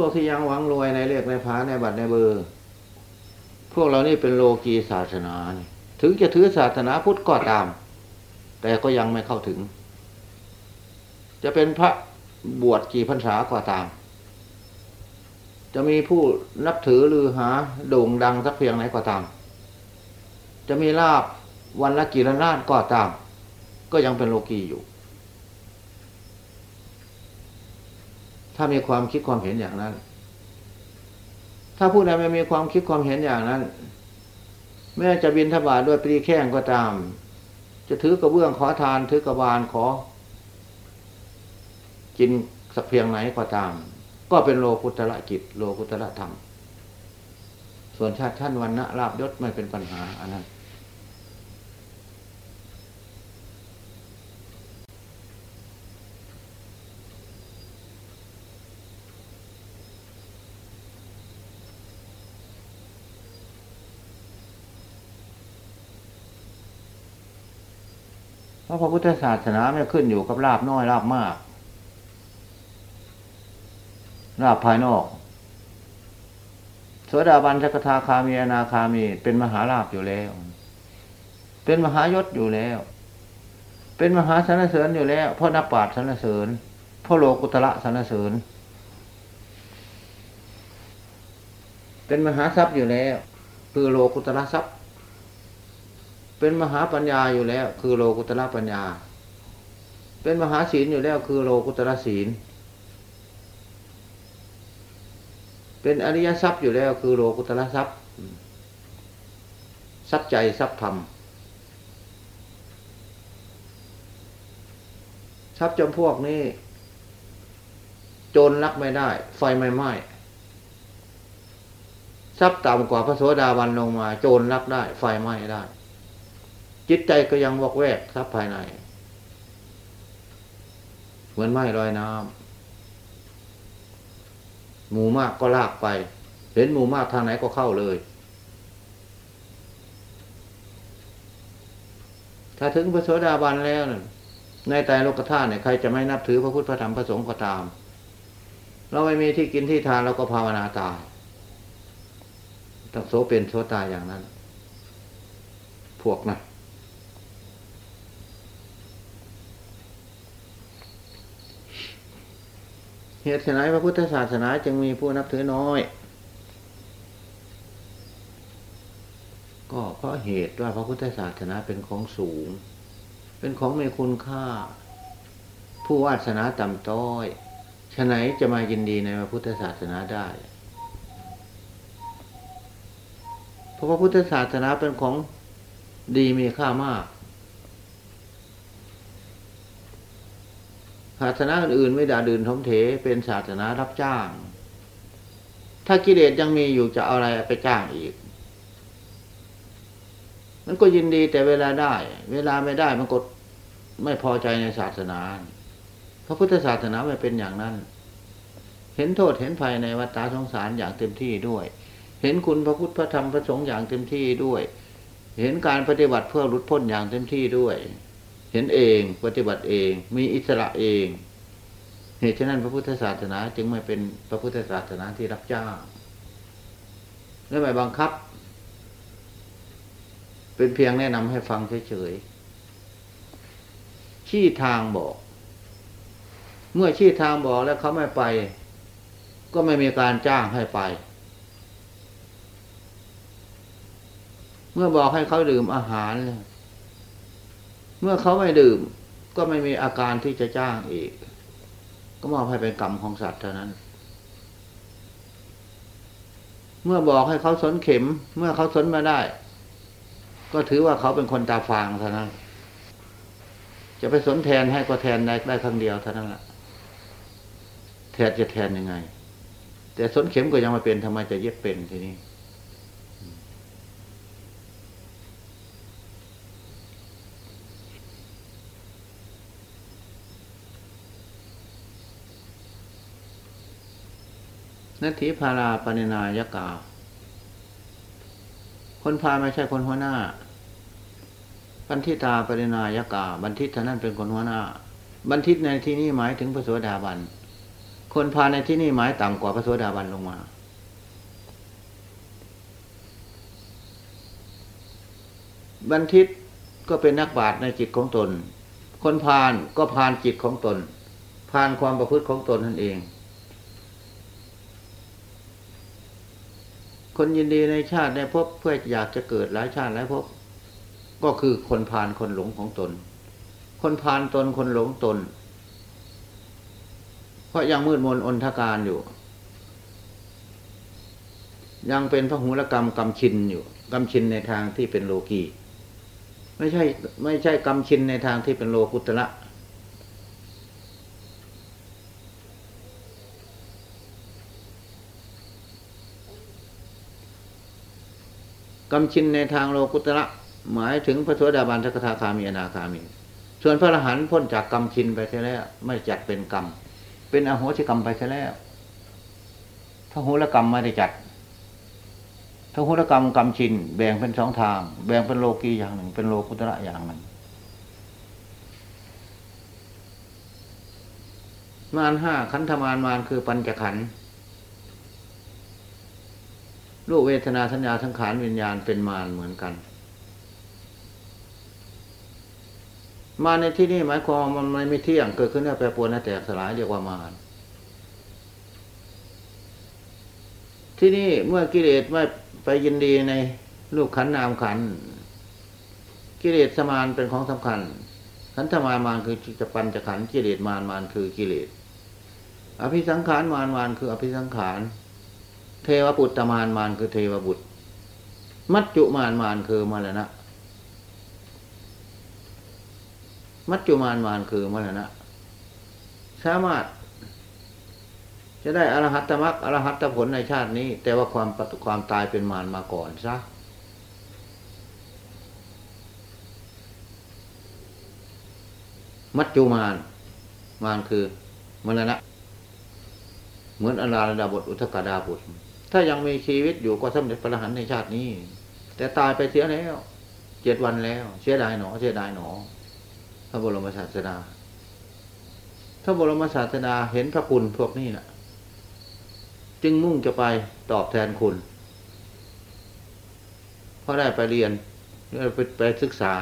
พวกที่ยังหวังรวยในเลขในพาในบัตรในเบอร์ พวกเรานี่เป็นโลกีศาสนา ถึงจะถือศาสนาพุทธก็ตาม แต่ก็ยังไม่เข้าถึง จะเป็นพระบวชกี่พรรษาก็ตาม จะมีผู้นับถือหรือหาโด่งดังสักเพียงไหนก็ตาม จะมีลาบวันละกี่ล้านล้านก็ตาม ก็ยังเป็นโลกีอยู่ ถ้ามีความคิดความเห็นอย่างนั้น ถ้าผู้ใดไม่มีความคิดความเห็นอย่างนั้น แม้จะบินทบาทด้วยปรีแข้งก็ตาม จะถือกระเบื้องขอทานถือกระบาลขอ กินสักเพียงไหนก็ตาม ก็เป็นโลกุตระจิตโลกุตระธรรม ส่วนชาติท่านวันนะลาบยศไม่เป็นปัญหาอันนั้น เพราะพระพุทธศาสนาไม่ขึ้นอยู่กับลาบน้อยลาบมากลาบภายนอกโสดาบันสกทาคามีอนาคามี เป็นมหาลาบอยู่แล้ว เป็นมหายศอยู่แล้ว เป็นมหาสรรเสริญอยู่แล้วเพราะนับปราดสรรเสริญเพราะโลกุตระสรรเสริญ เป็นมหาทรัพย์อยู่แล้ว คือโลกุตระทรัพย์ เป็นมหาปัญญาอยู่แล้ว คือโลกุตระปัญญา เป็นมหาศีลอยู่แล้ว คือโลกุตระศีล เป็นอริยทรัพย์อยู่แล้ว คือโลกุตระทรัพย์ทรัพย์ใจทรัพย์ธรรมทรัพย์จำพวกนี้ โจรลักไม่ได้ ไฟไม่ไหม้ทรัพย์ต่ำกว่าพระโสดาบันลงมา โจรลักได้ ไฟไหม้ได้ จิตใจก็ยังวอกแวกทรัพย์ภายใน เหมือนไม้ลอยน้ำหมู่มากก็ลากไป เห็นหมู่มากทางไหนก็เข้าเลย ถ้าถึงพระโสดาบันแล้วนะในใจโลกธาตุเนี่ยใครจะไม่นับถือพระพุทธพระธรรมพระสงฆ์ก็ตาม เราไม่มีที่กินที่ทานเราก็ภาวนาตายต้องโสเป็นโสตายอย่างนั้น พวกนะ เหตุไฉนพระพุทธศาสนาจึงมีผู้นับถือน้อย ก็เพราะเหตุว่าพระพุทธศาสนาเป็นของสูง เป็นของมีคุณค่า ผู้วาสนาต่ำต้อยฉะไหนจะมายินดีในพระพุทธศาสนาได้เพราะพระพุทธศาสนาเป็นของดีมีค่ามาก ศาสนาอื่นๆไม่ด่าดื่นทมเถเป็นศาสนารับจ้าง ถ้ากิเลสยังมีอยู่จะเอาอะไรไปจ้างอีก มันก็ยินดีแต่เวลาได้ เวลาไม่ได้มันก็ไม่พอใจในศาสนาพระพุทธศาสนาไม่เป็นอย่างนั้น เห็นโทษเห็นภัยในวัฏฏะสงสารอย่างเต็มที่ด้วย เห็นคุณพระพุทธพระธรรมพระสงฆ์อย่างเต็มที่ด้วย เห็นการปฏิบัติเพื่อหลุดพ้นอย่างเต็มที่ด้วย เห็นเองปฏิบัติเอง มีอิสระเอง เหตุฉะนั้นพระพุทธศาสนา จึงไม่เป็นพระพุทธศาสนาที่รับจ้างและไม่บังคับ เป็นเพียงแนะนำให้ฟังเฉยๆชี้ทางบอก เมื่อชี้ทางบอกแล้วเขาไม่ไป ก็ไม่มีการจ้างให้ไป เมื่อบอกให้เขาดื่มอาหาร เมื่อเขาไม่ดื่ม ก็ไม่มีอาการที่จะจ้างอีก ก็มอบให้เป็นกรรมของสัตว์เท่านั้น เมื่อบอกให้เขาสนเข็ม เมื่อเขาสนมาได้ ก็ถือว่าเขาเป็นคนตาฟางเท่านั้น จะไปสนแทนให้ก็แทนได้ได้ครั้งเดียวเท่านั้นแหละแทนจะแทนยังไง แต่สนเข็มก็ยังมาเป็นทำไมจะเย็บเป็นทีนี้ นัตถิพาราปณินายกา คนพาไม่ใช่คนหัวหน้า บันทิตาปรินายกา บันทิตท่านั้นเป็นคนหัวหน้า บันทิตในที่นี้หมายถึงพระโสดาบัน คนพาในที่นี่หมายต่ำกว่าพระโสดาบันลงมา บันทิตก็เป็นนักบาตในจิตของตน คนพาลก็พาลจิตของตน พาลความประพฤติของตนนั่นเอง คนยินดีในชาติได้พบเพื่ออยากจะเกิดหลายชาติหลายภพก็คือคนพาลคนหลงของตน คนพาลตนคนหลงตน เพราะยังมืดมนอนทการอยู่ ยังเป็นพระหุรกรรมกรรมชินอยู่กรรมชินในทางที่เป็นโลกีไม่ใช่ไม่ใช่กรรมชินในทางที่เป็นโลกุตระ กรรมชินในทางโลกุตระหมายถึงพระโสดาบันสกทาคามีอนาคามี ส่วนพระอรหันต์พ้นจากกรรมชินไปแล้ว ไม่จัดเป็นกรรม เป็นอโหสิกรรมไปแล้วพระโหรกรรมไม่ได้จัดพระโหรกรรมกรรมชิน แบ่งเป็นสองทาง แบ่งเป็นโลกีอย่างหนึ่ง เป็นโลกุตระอย่างหนึ่งมารห้าขันธมารมารคือปัญจขันธ์ รูปเวทนาสัญญาสังขารวิญญาณเป็นมารเหมือนกัน มาในที่นี้หมายความมันไม่เที่ยงเกิดขึ้นแล้วแปรปรวนแล้วแตกสลายเรียกว่ามารที่นี่เมื่อกิเลสไม่ไปยินดีในรูปขันนามขันกิเลสสมานเป็นของสำคัญขันธมามารคือจะปัญจะขันกิเลสมารมารคือกิเลสอภิสังขารมารมารคืออภิสังขาร เทวปุตตมารมารคือเทวบุตร มัจจุมารมารคือมรณะ มัจจุมารมารคือมรณะ สามารถ จะได้อรหัตมรรคอรหัตผลในชาตินี้ แต่ว่าความปฏิความตายเป็นมารมาก่อนซะมัจจุมารมารคือมรณะ เหมือนอนาลดาบทอุทกดาบุตร ถ้ายังมีชีวิตอยู่ก็สำเร็จพระหันต์ในชาตินี้ แต่ตายไปเสียแล้วเจ็ดวันแล้ว เสียดายหนอ เสียดายหนอพระบรมศาสดาพระบรมศาสดาเห็นพระคุณพวกนี้นะจึงมุ่งจะไปตอบแทนคุณเพราะได้ไปเรียนไปไปศึกษา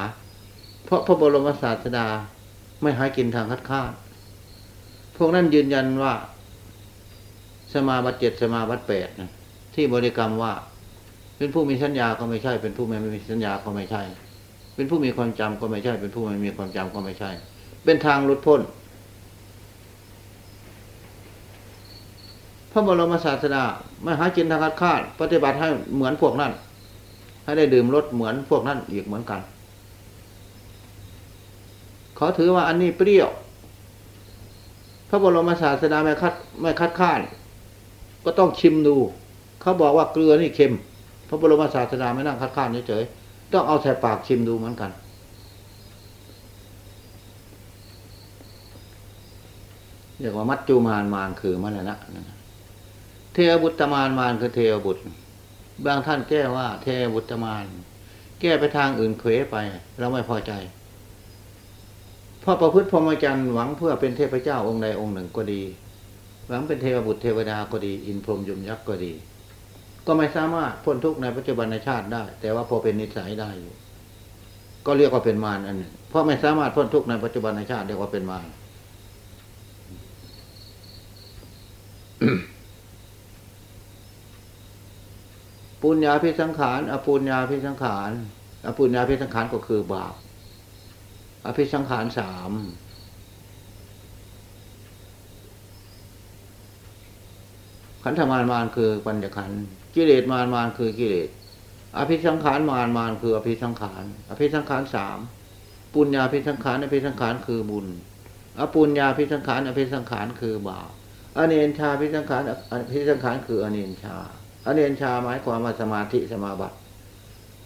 เพราะพระบรมศาสดาไม่หากินทางคัดค้านพวกนั้นยืนยันว่า สมาบัติเจ็ดสมาบัติแปดนะ ที่บริกรรมว่า เป็นผู้มีสัญญาก็ไม่ใช่ เป็นผู้ไม่มีสัญญาก็ไม่ใช่ เป็นผู้มีความจำก็ไม่ใช่ เป็นผู้ไม่มีความจำก็ไม่ใช่ เป็นทางหลุดพ้นพระบรมศาสดาไม่หากินทางคัดค้านปฏิบัติให้เหมือนพวกนั้น ให้ได้ดื่มรสเหมือนพวกนั้นอีกเหมือนกันเขาถือว่าอันนี้เปรี้ยว พระบรมศาสดาไม่คัดไม่คัดค้าน ก็ต้องชิมดู เขาบอกว่าเกลือนี่เค็ม พระบรมศาสดาไม่นั่งคัดค้านเฉยๆต้องเอาใส่ปากชิมดูเหมือนกัน เรียกว่ามัจจุมานมานคือมันนะเทวบุตรมานมานคือเทวบุตร บางท่านแก้ว่า เทวบุตรมาน แก้ไปทางอื่นเขวไป เราไม่พอใจพราะประพฤติพรหมจรรย์หวังเพื่อเป็นเทพเจ้าองค์ใดองค์หนึ่งก็ดี หวังเป็นเทวบุตรเทวดาก็ดี อินพรหมยมยักษ์ก็ดี ก็ไม่สามารถพ้นทุกข์ในปัจจุบันในชาติได้ แต่ว่าพอเป็นนิสัยได้อยู่ก็เรียกว่าเป็นมารอันหนึ่งเพราะไม่สามารถพ้นทุกข์ในปัจจุบันในชาติเรียกว่าเป็นมารปุญญาพิสังขาร อปุญญาพิสังขาร อปุญญาพิสังขารก็คือบาป อภิสังขารสามขันธมารมารคือปัญญขันธ์ กิเลสมารมารคือกิเลสอภิสังขารมารมารคืออภิสังขารอภิสังขารสามปุญญาพิสังขารอภิสังขารคือบุญอปุญญาพิสังขารอภิสังขารคือบาปอเนนชาพิสังขารอภิสังขารคืออเนนชาอเนนชาหมายความว่าสมาธิสมาบัติ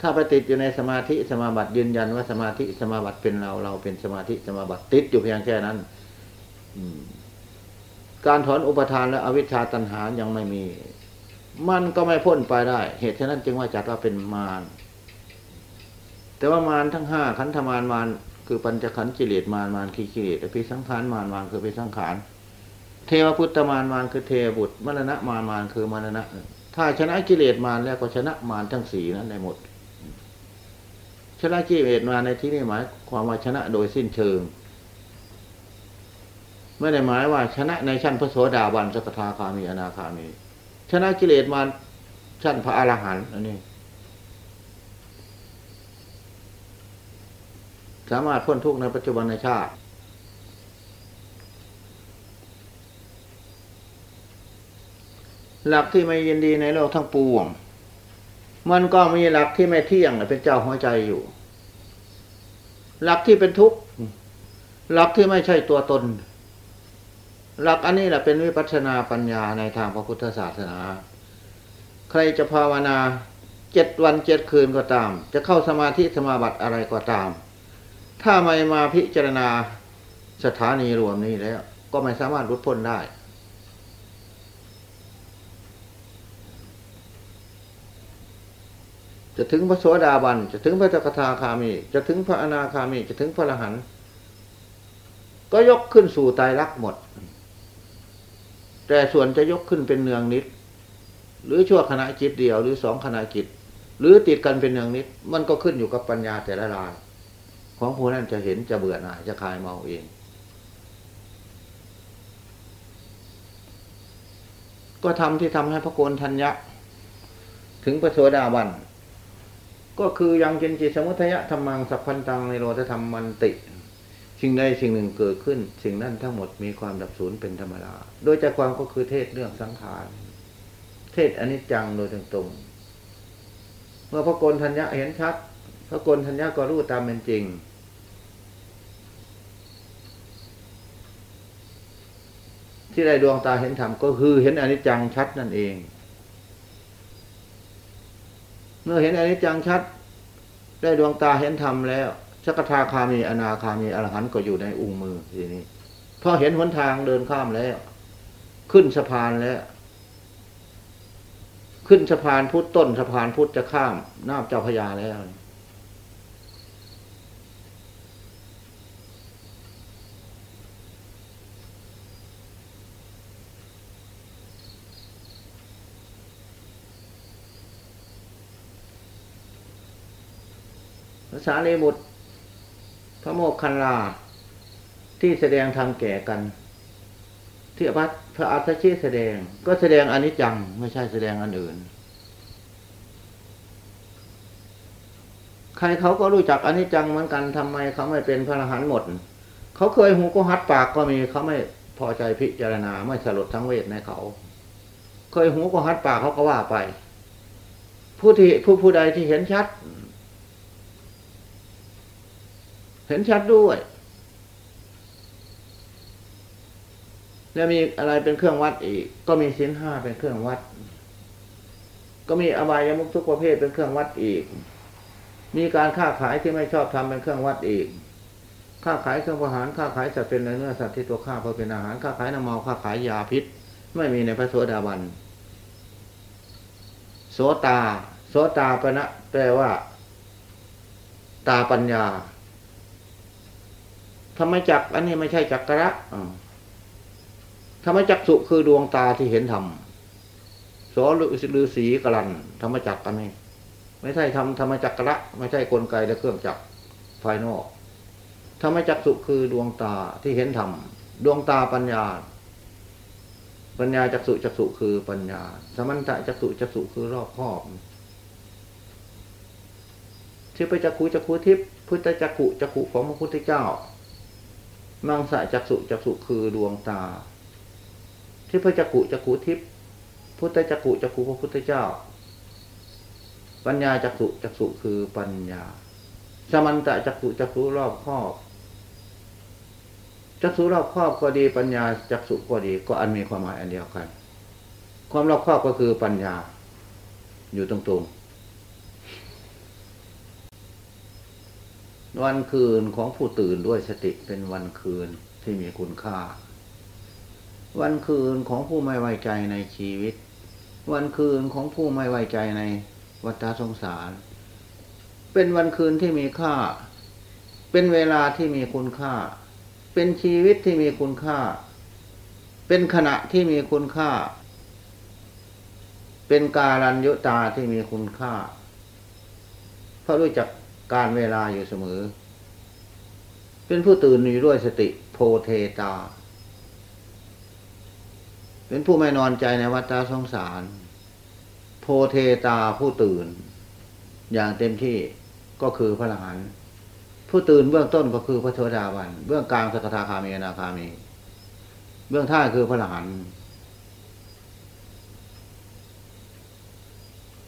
ถ้าไปติดอยู่ในสมาธิสมาบัติยืนยันว่าสมาธิสมาบัติเป็นเราเราเป็นสมาธิสมาบัติติดอยู่เพียงแค่นั้นอืการถอนอุปทานและอวิชชาตัณหายังไม่มี มันก็ไม่พ้นไปได้ เหตุฉะนั้นจึงว่าจัดว่าเป็นมาร แต่ว่ามารทั้งห้าขันธมารมารคือปัญจขันธ์กิเลสมารมารคือกิเลสอภิสังขารมารมารคืออภิสังขาร เทวพุทธมารมารคือเทวบุตรมรณะมารมารคือมรณะ ถ้าชนะกิเลสมารแล้วก็ชนะมารทั้งสี่นั้นได้หมด ชนะกิเลสมารในที่นี้หมายความว่าชนะโดยสิ้นเชิงไม่ได้หมายว่าชนะในชั้นพระโสดาบันสกทาคามีอนาคามี ชนะกิเลสมาชั้นพระอรหันต์อันนี้ สามารถพ้นทุกข์ในปัจจุบันในชาติ หลักที่ไม่ยินดีในโลกทั้งปวง มันก็มีหลักที่ไม่เที่ยงเป็นเจ้าหัวใจอยู่ หลักที่เป็นทุกข์ หลักที่ไม่ใช่ตัวตน หลักอันนี้แหละเป็นวิปัสสนาปัญญาในทางพระพุทธศาสนา ใครจะภาวนาเจ็ดวันเจ็ดคืนก็ตาม จะเข้าสมาธิสมาบัติอะไรก็ตาม ถ้าไม่มาพิจารณาสถานีรวมนี้แล้ว ก็ไม่สามารถรุดพ้นได้ จะถึงพระโสดาบัน จะถึงพระสกทาคามี จะถึงพระอนาคามี จะถึงพระอรหันต์ก็ยกขึ้นสู่ตายรักหมด แต่ส่วนจะยกขึ้นเป็นเนืองนิด หรือชั่วขณะจิตเดียวหรือสองขณะจิต หรือติดกันเป็นเนืองนิด มันก็ขึ้นอยู่กับปัญญาแต่ละราย ของผู้นั้นจะเห็นจะเบื่อหน่ายจะคลายเมาเองก็ทำที่ทำให้พระโกนทัญญะ ถึงพระโสดาบัน ก็คือยังเจนจิตสมุทัยธรรมังสัพพันตังในโลธรรมมันติ สิ่งใดสิ่งหนึ่งเกิดขึ้น สิ่งนั้นทั้งหมดมีความดับสูญเป็นธรรมดา โดยใจความก็คือเทศเรื่องสังขาร เทศอนิจจังโดยตรงๆเมื่อพระโกนทัญญะเห็นชัด พระโกนทัญญะก็รู้ตามเป็นจริง ที่ได้ดวงตาเห็นธรรมก็คือเห็นอนิจจังชัดนั่นเอง เมื่อเห็นอนิจจังชัด ได้ดวงตาเห็นธรรมแล้ว สกทาคามีอนาคามีอรหันต์ก็อยู่ในอุ้งมือทีนี้พอเห็นหนทางเดินข้ามแล้ว ขึ้นสะพานแล้ว ขึ้นสะพานพุทธต้นสะพานพุทธจะข้ามน้ำเจ้าพระยาแล้วภาษาเลบุตร พระโมกขันลา ที่แสดงธรรมแก่กัน ที่พระพระอัตชีแสดง ก็แสดงอนิจจัง ไม่ใช่แสดงอันอื่น ใครเขาก็รู้จักอนิจจังเหมือนกันทำไมเขาไม่เป็นพระอรหันต์หมด เขาเคยหูก็ฮัดปากก็มีเขาไม่พอใจพิจารณาไม่สลดทั้งเวทในเขา เคยหูก็ฮัดปากเขาก็ว่าไป ผู้ที่ผู้ผู้ใดที่เห็นชัด เห็นชัดด้วย แล้วมีอะไรเป็นเครื่องวัดอีก ก็มีสินห้าเป็นเครื่องวัด ก็มีอบายมุขทุกประเภทเป็นเครื่องวัดอีก มีการค้าขายที่ไม่ชอบทำเป็นเครื่องวัดอีก ค้าขายเครื่องประหารค้าขายสัตว์เป็นเนื้อสัตว์ที่ตัวฆ่าเพื่อเป็นอาหารค้าขายน้ำเมาค้าขายยาพิษ ไม่มีในพระโสดาบันโสตา โสตาปณะแปลว่า ตาปัญญา ธรรมจักอันนี้ไม่ใช่จักระธรรมจักสุคือดวงตาที่เห็นธรรมโสฤาษีกลันธรรมจักอันนี้ ไม่ใช่ทำธรรมจักระ ไม่ใช่กลไกและเครื่องจักรภายนอก ธรรมจักสุคือดวงตาที่เห็นธรรมดวงตาปัญญา ปัญญาจักสุจักสุคือปัญญา สมันตะจักสุจักสุคือรอบครอบที่ไปจักขุจักขุทิพพุทธจักขุจักขุของพระพุทธเจ้า มังสะจักสุจักสุคือดวงตาที่พระจักขุจักขุทิพพุทธจักขุจักขุพระพุทธเจ้า ปัญญาจักสุจักสุคือปัญญา สมันตะจักสุจักสุรอบครอบจักสุรอบครอบก็ดีปัญญาจักสุก็ดีก็อันมีความหมายอันเดียวกัน ความรอบครอบก็คือปัญญาอยู่ตรงๆ วันคืนของผู้ตื่นด้วยสติเป็นวันคืนที่มีคุณค่า วันคืนของผู้ไม่ไว้ใจในชีวิต วันคืนของผู้ไม่ไว้ใจในวัฏสงสาร เป็นวันคืนที่มีค่า เป็นเวลาที่มีคุณค่า เป็นชีวิตที่มีคุณค่า เป็นขณะที่มีคุณค่า เป็นการัญยุตาที่มีคุณค่า เพราะรู้จัก การเวลาอยู่เสมอ เป็นผู้ตื่นอยู่ด้วยสติโพเทตา เป็นผู้ไม่นอนใจในวัฏสงสาร โพเทตาผู้ตื่น อย่างเต็มที่ก็คือพระอรหันต์ผู้ตื่นเบื้องต้นก็คือพระโสดาบัน เบื้องกลางสกทาคามีอนาคามี เบื้องท้ายคือพระอรหันต์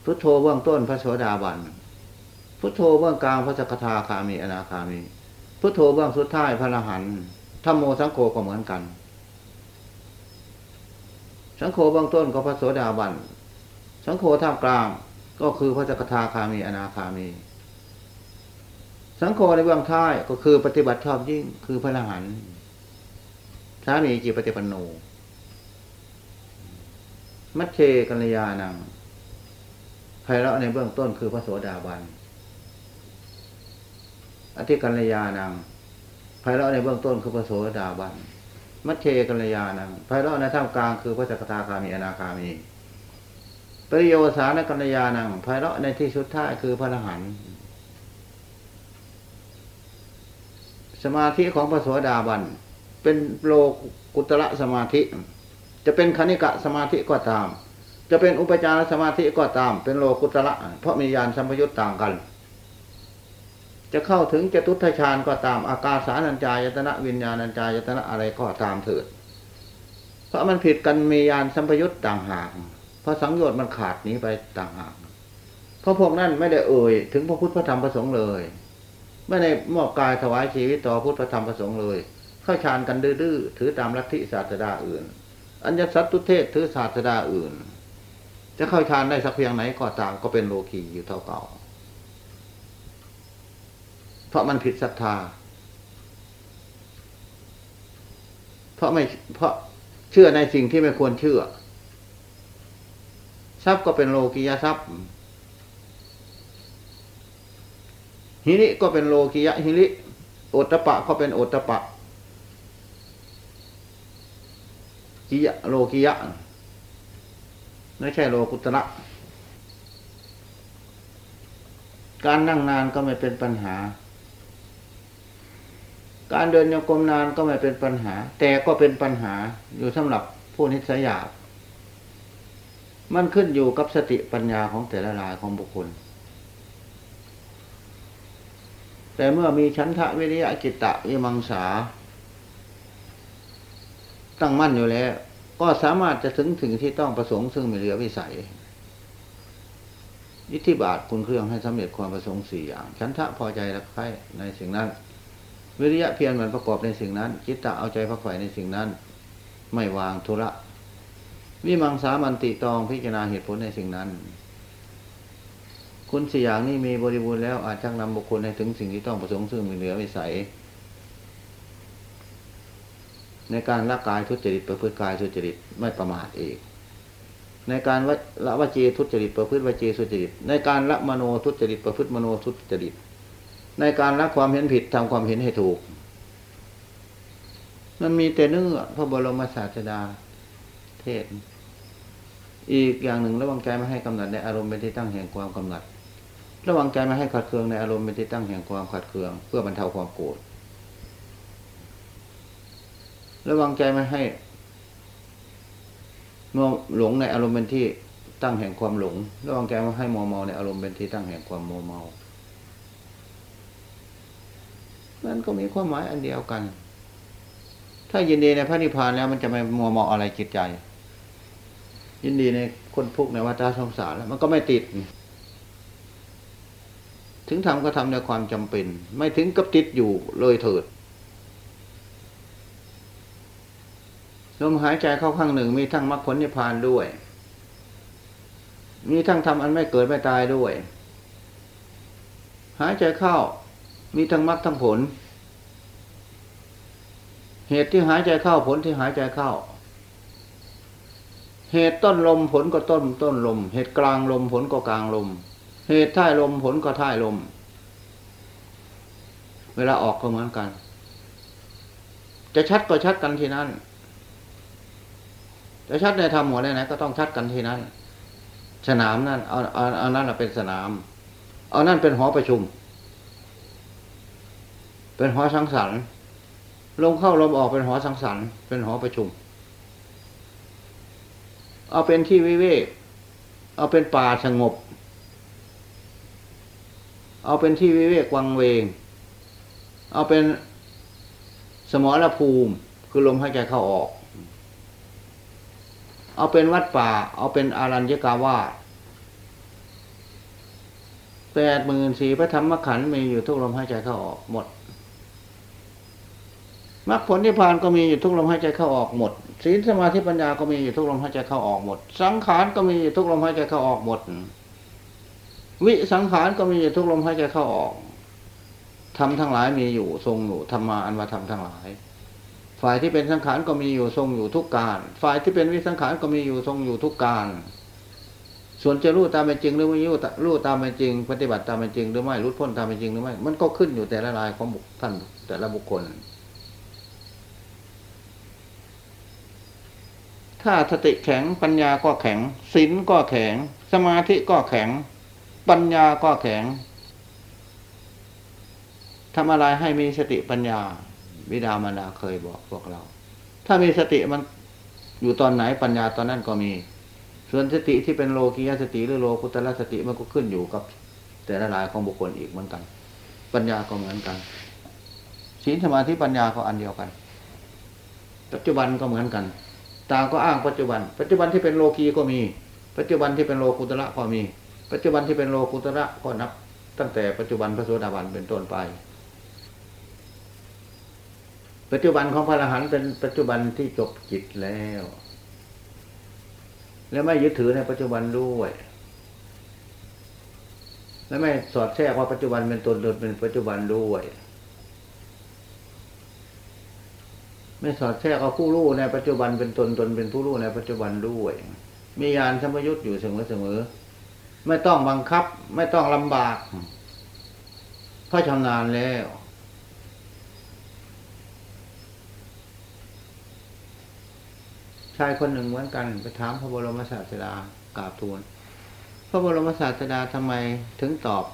พุทโธเบื้องต้นพระโสดาบัน พุทโธเบื้องกลางพระสกทาคามีอนาคามี พุทโธเบื้องสุดท้ายพระอรหันต์ธรรมโมสังโฆก็เหมือนกัน สังโฆเบื้องต้นก็พระโสดาบัน สังโฆท่ามกลางก็คือพระสกทาคามีอนาคามี สังโฆในเบื้องท้ายก็คือปฏิบัติชอบยิ่งคือพระอรหันต์สามีจิปฏิปันโน มัชเชกัลยานังไพเราะในเบื้องต้นคือพระโสดาบัน อธิกัลยานังไพเราะในเบื้องต้นคือพระโสดาบัน มัชเชกัลยานังไพเราะในท่ามกลางคือพระสกทาคามีอนาคามีปริโยสานกัลยานังไพเราะในที่สุดท้ายคือพระอรหันต์สมาธิของพระโสดาบัน เป็นโลกุตระสมาธิ จะเป็นคณิกะสมาธิก็ตาม จะเป็นอุปจารสมาธิก็ตาม เป็นโลกุตระเพราะมียานสัมพยุตต่างกัน จะเข้าถึงจตุทชาญก็ตามอากาสานัญจายตนะวิญญาณัญจายตนะอะไรก็ตามเถิด เพราะมันผิดกันมียานสัมพยุตต่างหากเพราะสังโยชน์มันขาดนี้ไปต่างหากเพราะพวกนั้นไม่ได้เอ่ยถึงพระพุทธพระธรรมพระสงฆ์เลย ไม่ได้มอบกายถวายชีวิตต่อพุทธพระธรรมพระสงฆ์เลย เข้าฌานกันดื้อๆถือตามลัทธิศาสดาอื่น อัญญสัตตุเทศถือศาสดาอื่น จะเข้าฌานได้สักเพียงไหนก็ตามก็เป็นโลกีอยู่เท่าเก่า เพราะมันผิดศรัทธา เพราะไม่เพราะเชื่อในสิ่งที่ไม่ควรเชื่อ ทรัพย์ก็เป็นโลกียทรัพย์หิริก็เป็นโลกิยะหิริโอตตะปะก็เป็นโอตตะปะกิยะโลกิยะไม่ใช่โลกุตระการนั่งนานก็ไม่เป็นปัญหา การเดินโยกรมนานก็ไม่เป็นปัญหา แต่ก็เป็นปัญหาอยู่สำหรับผู้นิสัยหยาบ มันขึ้นอยู่กับสติปัญญาของแต่ละรายของบุคคล แต่เมื่อมีชั้นทะวิริยะจิตตะวิมังสา ตั้งมั่นอยู่แล้ว ก็สามารถจะถึงถึงที่ต้องประสงค์ซึ่งมีเหลือวิสัยอิทธิบาทคุณเครื่องให้สำเร็จความประสงค์สี่อย่าง ชั้นทะพอใจรักใคร่ในสิ่งนั้น วิริยะเพียรมันประกอบในสิ่งนั้น จิตตะเอาใจพักใฝ่ในสิ่งนั้น ไม่วางธุระ วิมังสามันติตองพิจารณาเหตุผลในสิ่งนั้น คุณสี่อย่างนี้มีบริบูรณ์แล้วอาจชักนำบุคคลให้ถึงสิ่งที่ต้องประสงค์ซึ่งมีเหลือวิสัยในการละกายทุจริตประพฤติกายทุจริตไม่ประมาทเอกในการละวจีทุจริตประพฤติวจีทุจริต ในการละมโนทุจริตประพฤติมโนทุจริต ในการละความเห็นผิดทำความเห็นให้ถูก มันมีแต่เนื้อพระบรมศาสดาเทศ อีกอย่างหนึ่งระวังใจไม่ให้กำหนัดในอารมณ์เป็นที่ตั้งแห่งความกำหนัด ระวังใจไม่ให้ขัดเคืองในอารมณ์เป็นที่ตั้งแห่งความขัดเคือง เพื่อบรรเทาความโกรธระวังใจไม่ให้มัวหลงในอารมณ์เป็นที่ตั้งแห่งความหลง ระวังใจไม่ให้มัวเมาในอารมณ์เป็นที่ตั้งแห่งความมัวเมา นั่นก็มีความหมายอันเดียวกัน ถ้ายินดีในพระนิพพานแล้วมันจะไม่มัวเมาอะไรจิตใจ ยินดีในคนพุกในวัฏสงสารแล้ว มันก็ไม่ติด ถึงทำก็ทำในความจำเป็น ไม่ถึงกับติดอยู่เลยเถิดลมหายใจเข้าข้างหนึ่ง มีทั้งมรรคผลนิพพานด้วย มีทั้งทำอันไม่เกิดไม่ตายด้วย หายใจเข้า มีทั้งมรรคทั้งผล เหตุที่หายใจเข้าผลที่หายใจเข้า เหตุต้นลมผลก็ต้นต้นลม เหตุกลางลมผลก็กลางลม เหตุท้ายลมผลก็ท้ายลม เวลาออกก็เหมือนกัน จะชัดก็ชัดกันที่นั่น จะชัดในธรรมหมดเลยนก็ต้องชัดกันที่นั้นสนามนั่นเอาเอาเอานั่นน่ะเป็นสนาม เอานั่นเป็นหอประชุม เป็นหอสังสรรค์ลมเข้าลมออกเป็นหอสังสรรค์เป็นหอประชุม เอาเป็นที่วิเวกเอาเป็นป่าสงบ เอาเป็นที่วิเวกวังเวง เอาเป็นสมรภูมิคือลมหายใจเข้าออก เอาเป็นวัดป่า เอาเป็นอารัญญกาวาสแปดหมื่นสี่พระธรรมขันธ์มีอยู่ทุกลมหายใจเข้าออกหมด มรรคผลนิพพานก็มีอยู่ทุกลมหายใจเข้าออกหมดศีลสมาธิปัญญาก็มีอยู่ทุกลมหายใจเข้าออกหมด สังขารก็มีอยู่ทุกลมหายใจเข้าออกหมด วิสังขารก็มีอยู่ทุกลมหายใจเข้าออกทำทั้งหลายมีอยู่ทรงอยู่ธรรมาอันว่าทำทั้งหลาย ฝ่ายที่เป็นสังขารก็มีอยู่ทรงอยู่ทุกการ ฝ่ายที่เป็นวิสังขารก็มีอยู่ทรงอยู่ทุกการ ส่วนจะรู้ตามเป็นจริงหรือไม่รู้รู้ตามเป็นจริง ปฏิบัติตามเป็นจริงหรือไม่รู้พ้นตามเป็นจริงหรือไม่ มันก็ขึ้นอยู่แต่ละรายของบุคท่านแต่ละบุคคล ถ้าสติแข็งปัญญาก็แข็งศีลก็แข็ง สมาธิก็แข็ง ปัญญาก็แข็งทำอะไรให้มีสติปัญญา วิดามารดาเคยบอกพวกเรา ถ้ามีสติมันอยู่ตอนไหนปัญญาตอนนั้นก็มี ส่วนสติที่เป็นโลกียสติหรือโลกุตละสติมันก็ขึ้นอยู่กับ แต่ละรายของบุคคลอีกเหมือนกัน ปัญญาก็เหมือนกันศีลสมาธิปัญญาก็อันเดียวกัน ปัจจุบันก็เหมือนกัน ต่างก็อ้างปัจจุบัน ปัจจุบันที่เป็นโลกีก็มี ปัจจุบันที่เป็นโลกุตระก็มี ปัจจุบันที่เป็นโลกุตระก็นับ ตั้งแต่ปัจจุบันพระโสดาบันเป็นต้นไป ปัจจุบันของพระอรหันต์เป็นปัจจุบันที่จบจิตแล้ว และไม่ยึดถือในปัจจุบันด้วย และไม่สอดแทรกว่าปัจจุบันเป็นตนตนเป็นปัจจุบันด้วย ไม่สอดแทรกเอาผู้รู้ในปัจจุบันเป็นตนตนเป็นผู้รู้ในปัจจุบันด้วยมียานสมยุทธ์อยู่เสมอเสมอไม่ต้องบังคับ ไม่ต้องลำบากเพราะชำนาญแล้ว ชายคนหนึ่งเหมือนกันไปถามพระบรมศาสดากราบทูลพระบรมศาสดาทำไมถึงตอบ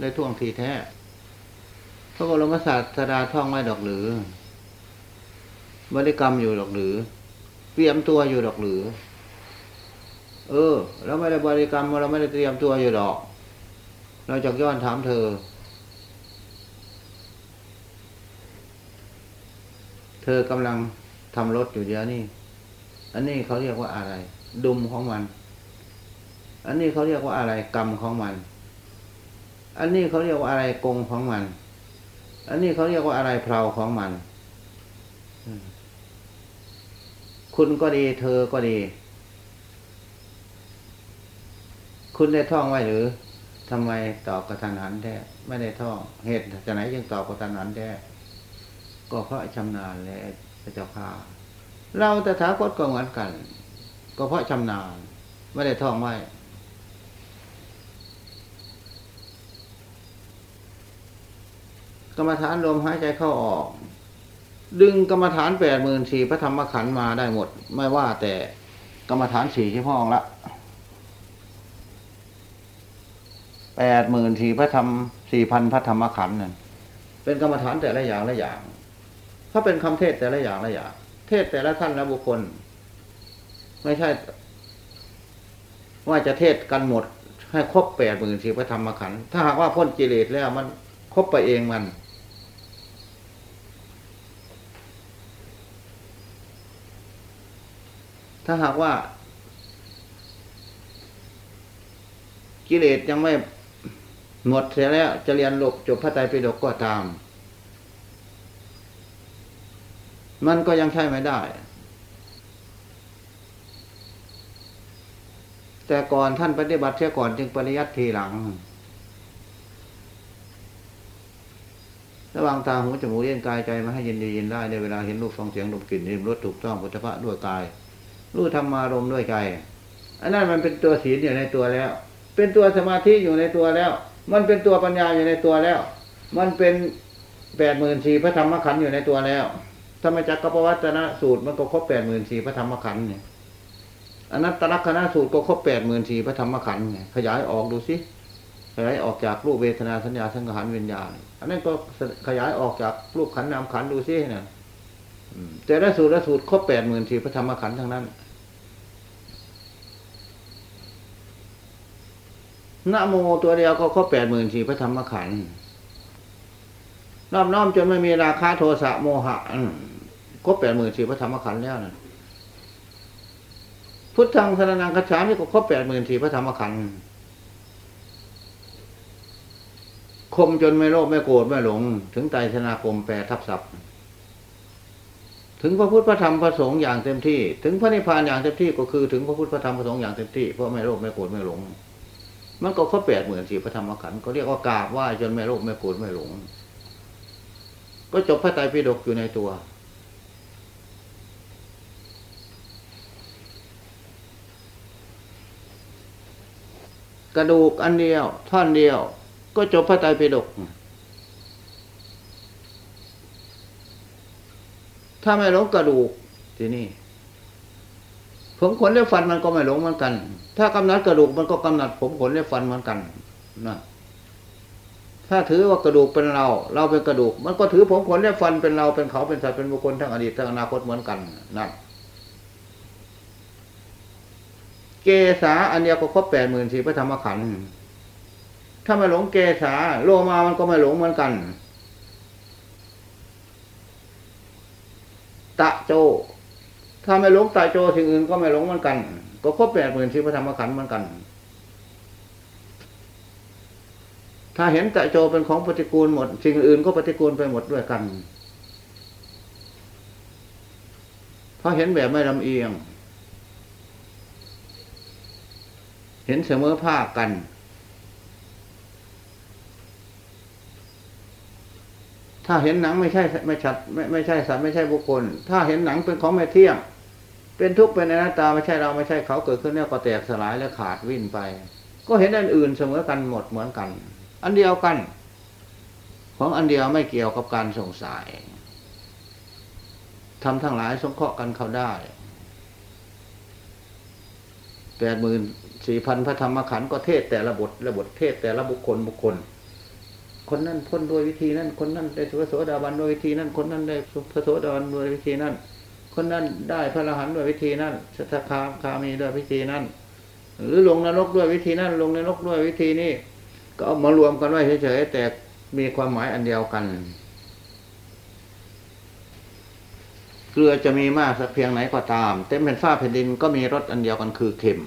ได้ท่วงทีแท้พระบรมศาสดาท่องไว้ดอกหรือ บริกรรมอยู่ดอกหรือ เตรียมตัวอยู่ดอกหรือ เออ เราไม่ได้บริกรรมเราไม่ได้เตรียมตัวอยู่ดอก เราจะย้อนถามเธอ เธอกำลังทำรถอยู่เดี๋ยวนี้อันนี้เขาเรียกว่าอะไร ดุมของมัน อันนี้เขาเรียกว่าอะไรกรรมของมัน อันนี้เขาเรียกว่าอะไรกงของมัน อันนี้เขาเรียกว่าอะไรเพลาของมัน คุณก็ดีเธอก็ดี คุณได้ท่องไว้หรือทำไมตอบกระทันหันแท้ไม่ได้ท่อง เหตุจะไหนจึงตอบกระทันหันแท้ก็เพราะชำนาญแล้วพระเจ้าข้าเราแต่ถาคตก็เหมือนกัน ก็เพราะชำนาญ ไม่ได้ท่องไว้กรรมฐานลมหายใจเข้าออก ดึงกรรมฐานแปดหมื่นสี่พระธรรมขันธ์มาได้หมด ไม่ว่าแต่กรรมฐานสี่ที่พ่อองละแปดหมื่นสี่พระธรรมสี่พันพระธรรมขันธ์นั่นเป็นกรรมฐานแต่ละอย่างละอย่าง ถ้าเป็นคำเทศแต่ละอย่างละอย่าง เทศแต่ละท่านละบุคคล ไม่ใช่ ว่าจะเทศกันหมด ให้ครบแปดหมื่นสี่พระธรรมขันธ์ถ้าหากว่าพ้นกิเลสแล้วมันครบไปเองมัน ถ้าหากว่า กิเลสยังไม่หมดเสียแล้ว จะเรียนหลบจบพระไตรปิฎกก็ตาม มันก็ยังใช่ไม่ได้ แต่ก่อนท่านปฏิบัติเสียก่อนจึงปริยัติทีหลัง ระว่างตาหูจมูกเลี้ยงกายใจมาให้ยินดียินได้ในเวลาเห็นรูปฟังเสียงดมกลิ่นริมรสถูกต้องพุทธะด้วยกาย รู้ธรรมารมณ์ด้วยใจอันนั้นมันเป็นตัวศีลอยู่ในตัวแล้ว เป็นตัวสมาธิอยู่ในตัวแล้ว มันเป็นตัวปัญญาอยู่ในตัวแล้ว มันเป็นแปดหมื่นสี่พระธรรมขันธ์อยู่ในตัวแล้วธรรมจักรกปวัตนะสูตรมันก็ครบแปดหมื่นสี่พระธรรมขันธ์เนี่ยอนัตตลักษณะสูตรก็ครบแปดหมื่นสี่พระธรรมขันธ์ไงขยายออกดูสิขยายออกจากรูปเวทนาสัญญาสังขารวิญญาณอันนั้นก็ขยายออกจากรูปขันธ์นามขันธ์ดูสิเนี่ยแต่ละสูตรละสูตรครบแปดหมื่นสี่พระธรรมขันธ์ทั้งนั้น นะโมตัวเดียวก็ครบแปดหมื่นสี่พระธรรมขันธ์รอบน้อมจนไม่มีราคาโทสะโมหะครบแปดหมื่นสี่พระธรรมขันธ์แล้วนะพุทธังสรนังคัจฉามิก็ครบแปดหมื่นสี่พระธรรมขันธ์คมจนไม่โลภไม่โกรธไม่หลง ถึงไตรชนาคมแปรทับศัพท์ ถึงพระพุทธพระธรรมพระสงฆ์อย่างเต็มที่ ถึงพระนิพพานอย่างเต็มที่ก็คือถึงพระพุทธพระธรรมพระสงฆ์อย่างเต็มที่เพราะไม่โลภไม่โกรธไม่หลง มันก็ครบแปดหมื่นสี่พระธรรมขันธ์ก็เรียกว่ากราบไหว้จนไม่โลภไม่โกรธไม่หลง ก็จบพระไตรปิฎกอยู่ในตัว กระดูกอันเดียว ท่อนเดียว ก็จบพระไตรปิฎกถ้าไม่หลงกระดูกทีนี่ ผมขนเล็บฟันมันก็ไม่หลงเหมือนกัน ถ้ากำหนัดกระดูกมันก็กำหนัดผมขนเล็บฟันเหมือนกันนะถ้าถือว่ากระดูกเป็นเรา เราเป็นกระดูก มันก็ถือผมขนเล็บฟันเป็นเราเป็นเขาเป็นสัตว์เป็นบุคคลทั้งอดีตทั้งอนาคตเหมือนกันนั่นเกษาอันเดียวก็ครบแปดหมื่นสี่พระธรรมขันธ์ถ้าไม่หลงเกษาโลมามันก็ไม่หลงเหมือนกัน ตะโจ ถ้าไม่หลงตะโจสิ่งอื่นก็ไม่หลงเหมือนกัน ก็ครบแปดหมื่นสี่พระธรรมขันธ์เหมือนกัน ถ้าเห็นตะโจเป็นของปฏิกูลหมด สิ่งอื่นก็ปฏิกูลไปหมดด้วยกัน เพราะเห็นแบบไม่ลำเอียง เห็นเสมอภาคกันถ้าเห็นหนังไม่ใช่ไม่ชัดไม่ไม่ใช่สัตว์ไม่ใช่บุคคล ถ้าเห็นหนังเป็นของไม่เที่ยง เป็นทุกข์เป็นอนัตตาไม่ใช่เราไม่ใช่เขาเกิดขึ้นแล้วก็แตกสลายและขาดวิ่นไป ก็เห็นอันอื่นเสมอกันหมดเหมือนกัน อันเดียวกัน ของอันเดียวไม่เกี่ยวกับการสงสัยทำทั้งหลายสงเคราะห์กันเขาได้แปดหมื่นสี่พันพระธรรมขันธ์ก็เทศแต่ละบทละบทเทศแต่ละบุคคลบุคคล คนนั้นพ้นโดยวิธีนั้น คนนั้นได้พระโสดาบันโดยวิธีนั้น คนนั้นได้พระโสดาบันโดยวิธีนั้น คนนั้นได้พระอรหันต์ด้วยวิธีนั้นสัทธคาคามีด้วยวิธีนั้น หรือลงนรกด้วยวิธีนั้น ลงนรกด้วยวิธีนี้ก็เอามารวมกันไว้เฉยๆแต่มีความหมายอันเดียวกัน เกลือจะมีมากสักเพียงไหนก็ตาม เต็มแผ่นฟ้าแผ่นดินก็มีรสอันเดียวกันคือเค็ม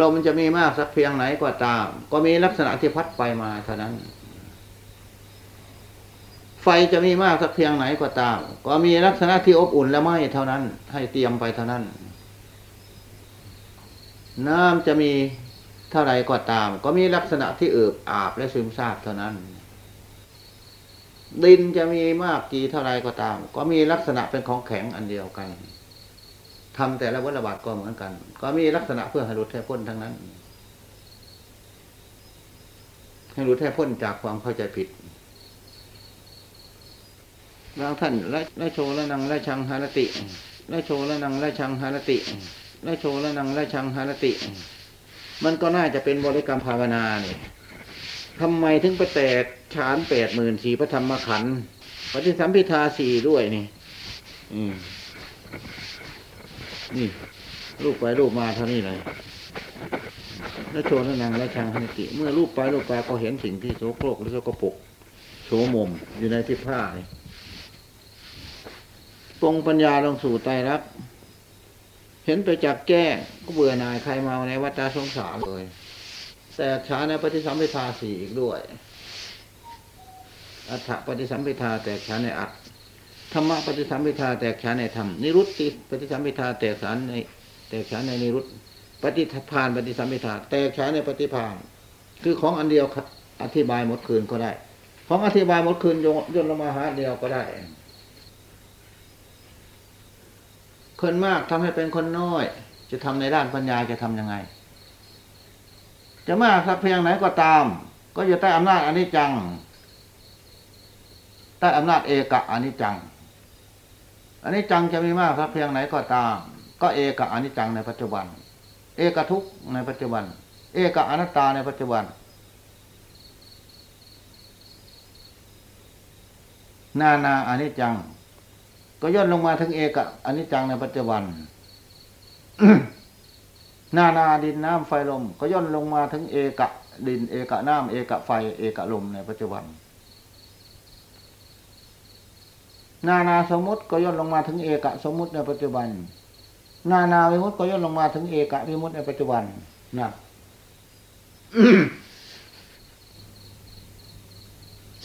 ลมมันจะมีมากสักเพียงไหนก็ตาม ก็มีลักษณะที่พัดไปมาเท่านั้น ไฟจะมีมากสักเพียงไหนก็ตาม ก็มีลักษณะที่อบอุ่นและไหม้เท่านั้น ให้เตรียมไปเท่านั้น น้ำจะมีเท่าไรก็ตาม ก็มีลักษณะที่เอิบอาบและซึมซาบเท่านั้น ดินจะมีมากกี่เท่าไรก็ตาม ก็มีลักษณะเป็นของแข็งอันเดียวกันทำแต่ละวัฏบาทก็เหมือนกัน ก็มีลักษณะเพื่อให้หลุดให้พ้นทั้งนั้น ให้หลุดให้พ้นจากความเข้าใจผิด บางท่านละละโชละนังละชังหารติละโชละนังละชังหารติละโชละนังละชังหารติ มันก็น่าจะเป็นบริกรรมภาวนาเนี่ยทำไมถึงไปแตกฌานแปดหมื่นสี่พระธรรมขันธ์ปฏิสัมพิทาสี่ด้วยนี่ อืม นี่รูปไปรูปมาเท่านี้เลยแล้วโชว์นั่นนางและชังฮนิติ เมื่อรูปไปรูปไปก็เห็นสิ่งที่โสโครกหรือโสกปรกโสมมอยู่ในที่ผ้าเนี่ ปรงปัญญาลงสู่ไตรลัก เห็นไปจากแก้ก็เบื่อหน่ายใครมาในวัฏสงสารเลย แต่ช้าในปฏิสัมพิทาสี่อีกด้วย อัฏฐปฏิสัมพิทาแตกฉานในอัตธรรมะปฏิสัมพิทาแตกฉานในธรรม นิรุตติปฏิสัมพิทาแตกฉานในแตกฉานในนิรุตปฏิพานปฏิสัมพิทาแตกฉานในปฏิพานคือของอันเดียวอธิบายหมดคืนก็ได้ ของอธิบายหมดคืนยย่นลงมาหาเดียวก็ได้ คนมากทำให้เป็นคนน้อย จะทำในด้านปัญญาจะทํำยังไง จะมากสักเพียงไหนก็ตาม ก็อยู่ใต้อำนาจอนิจจัง ใต้อำนาจเอกะอนิจจังอนนี้จังจะมีมากสักเพียงไหนก็ตาม ก็เอกะอนิจจังในปัจจุบัน เอกทุกในปัจจุบัน เอกอนัตตาในปัจจุบันนานาอนิจจัง ก็ย่นลงมาถึงเอกอันิจจังในปัจจุบันนานาดินน้ำไฟลม ก็ย่นลงมาถึงเอกะ ดิน เอกะน้ำเอกะไฟ เอกะลมในปัจจุบัน นานาสมมติก็ย่นลงมาถึงเอกะ สมมติในปัจจุบัน นานาวิมุตติก็ย่นลงมาถึงเอกะวิมุตติในปัจจุบันนะ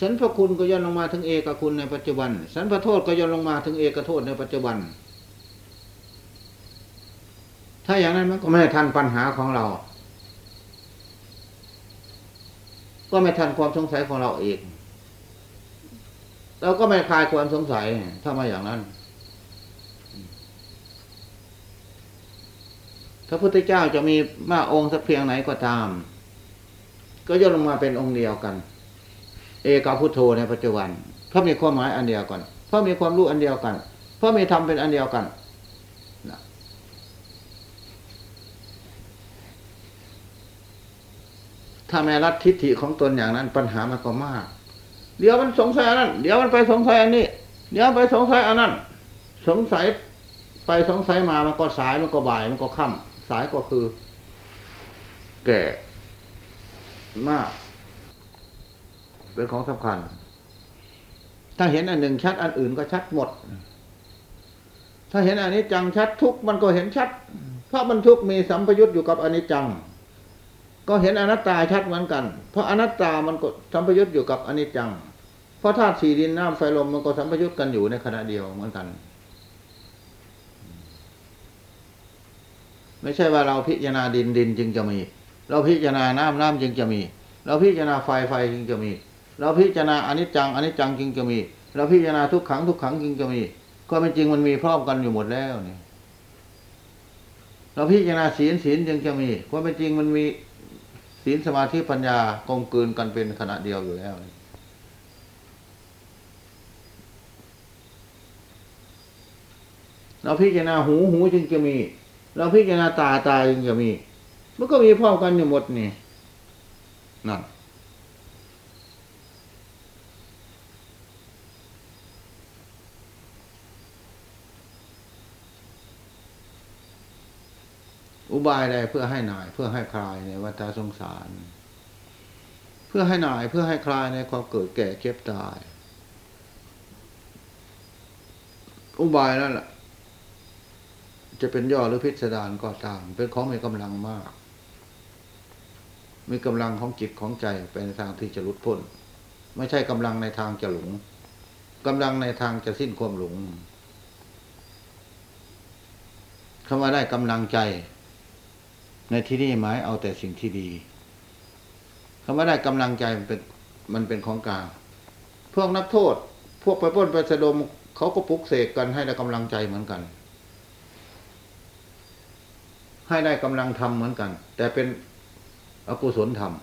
สันพระคุณก็ย่นลงมาถึงเอกคุณในปัจจุบัน สันพระโทษก็ย่นลงมาถึงเอกโทษในปัจจุบัน ถ้าอย่างนั้นมันก็ไม่ทันปัญหาของเรา ก็ไม่ทันความสงสัยของเราเองเราก็ไม่คลายความสงสัยถ้ามาอย่างนั้น พระพุทธเจ้าจะมีมาองค์สักเพียงไหนก็ตาม ก็ย่นลงมาเป็นองค์เดียวกัน เอกาพุทโธในปัจจุบัน เพราะมีความหมายอันเดียวกัน เพราะมีความรู้อันเดียวกัน เพราะมีธรรมเป็นอันเดียวกันถ้าแม่รัดทิฏฐิของตนอย่างนั้น ปัญหามันก็มาก เดี๋ยวมันสงสัยอันนั้น เดี๋ยวมันไปสงสัยอันนี้ เดี๋ยวไปสงสัยอันนั้น สงสัยไปสงสัยมามันก็สายมันก็บ่ายมันก็ค่ำสายก็คือ แก่มาก เป็นของสำคัญ ถ้าเห็นอันหนึ่งชัดอันอื่นก็ชัดหมด ถ้าเห็นอันนี้จังชัดทุกมันก็เห็นชัด เพราะมันทุกมีสัมพยุตอยู่กับอนิจจัง ก็เห็นอนัตตาชัดเหมือนกัน เพราะอนัตตามันก็สัมพยุตอยู่กับอนิจจัง เพราะธาตุสี่ดินน้ำไฟลมมันก็สัมพยุตกันอยู่ในขณะเดียวเหมือนกันไม่ใช่ว่าเราพิจารณาดินดินจึงจะมี เราพิจารณาน้ำน้ำจึงจะมี เราพิจารณาไฟไฟจึงจะมี เราพิจารณาอนิจจังอนิจจังจึงจะมี เราพิจารณาทุกขังทุกขังจึงจะมีก็เป็นจริงมันมีพร้อมกันอยู่หมดแล้วนี่เราพิจารณาศีลศีลจึงจะมีเพราะเป็นจริงมันมีศีลสมาธิปัญญากลมกลืนกันเป็นขณะเดียวอยู่แล้วนี่เราพิจารณาหูหูจึงจะมี เราพิจารณาตาตาจึงจะมี มันก็มีพร้อมกันอยู่หมดนี่นั่น อุบายใดเพื่อให้หน่ายเพื่อให้คลายในวัฏสงสาร เพื่อให้หน่ายเพื่อให้คลายในความเกิดแก่เก็บตาย อุบายนั่นแหละจะเป็นย่อหรือพิสดารก็ตาม เป็นของมีกำลังมาก มีกำลังของจิตของใจไปในทางที่จะหลุดพ้น ไม่ใช่กำลังในทางจะหลงกำลังในทางจะสิ้นความหลงคำว่าได้กำลังใจ ในที่นี้หมายเอาแต่สิ่งที่ดีคำว่าได้กำลังใจมันเป็นมันเป็นของกลาง พวกนักโทษ พวกไปป้นไปสะดมเขาก็ปลุกเสกกันให้ได้กำลังใจเหมือนกัน ให้ได้กำลังทำเหมือนกัน แต่เป็นอกุศลธรรม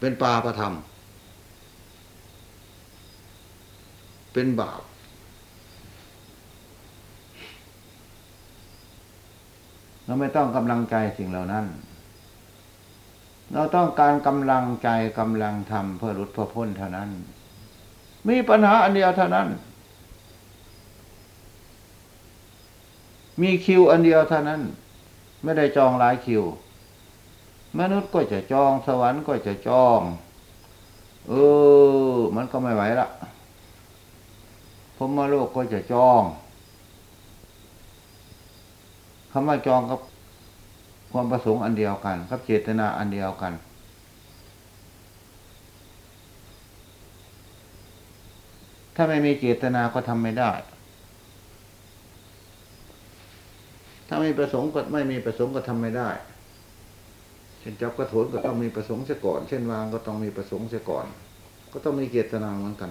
เป็นปาประธรรม เป็นบาป เราไม่ต้องกำลังใจสิ่งเหล่านั้น เราต้องการกำลังใจกำลังทำเพื่อรุดเพื่อพ้นเท่านั้น มีปัญหาอันเดียวเท่านั้น มีคิวอันเดียวเท่านั้น ไม่ได้จองหลายคิว มนุษย์ก็จะจองสวรรค์ก็จะจองเออ มันก็ไม่ไหวละพรหมโลกก็จะจอง คำว่าจองกับความประสงค์อันเดียวกัน กับเจตนาอันเดียวกัน ถ้าไม่มีเจตนาก็ทำไม่ได้ ถ้าไม่ประสงค์ก็ไม่มีประสงค์ก็ทำไม่ได้ เช่นจับกระโถนก็ต้องมีประสงค์เสียก่อน เช่นวางก็ต้องมีประสงค์เสียก่อน ก็ต้องมีเจตนาเหมือนกัน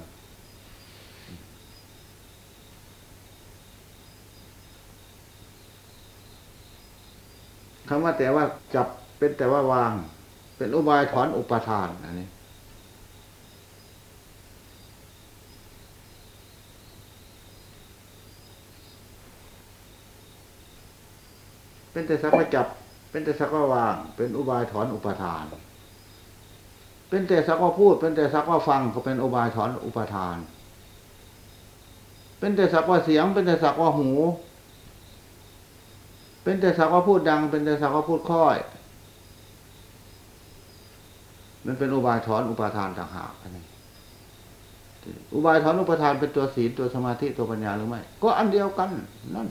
คำว่าแต่ว่าจับเป็นแต่ว่าวาง เป็นอุบายถอนอุปทานอันนี้เป็นแต่สักว่าจับ เป็นแต่สักว่าวาง เป็นอุบายถอนอุปทาน เป็นแต่สักว่าพูด เป็นแต่สักว่าฟังก็เป็นอุบายถอนอุปทาน เป็นแต่สักว่าเสียง เป็นแต่สักว่าหู เป็นแต่สักว่าพูดดัง เป็นแต่สักว่าพูดค่อย มันเป็นอุบายถอนอุปทานต่างหากอันนี้อุบายถอนอุปทานเป็นตัวศีลตัวสมาธิตัวปัญญาหรือไม่ ก็อันเดียวกันนั่น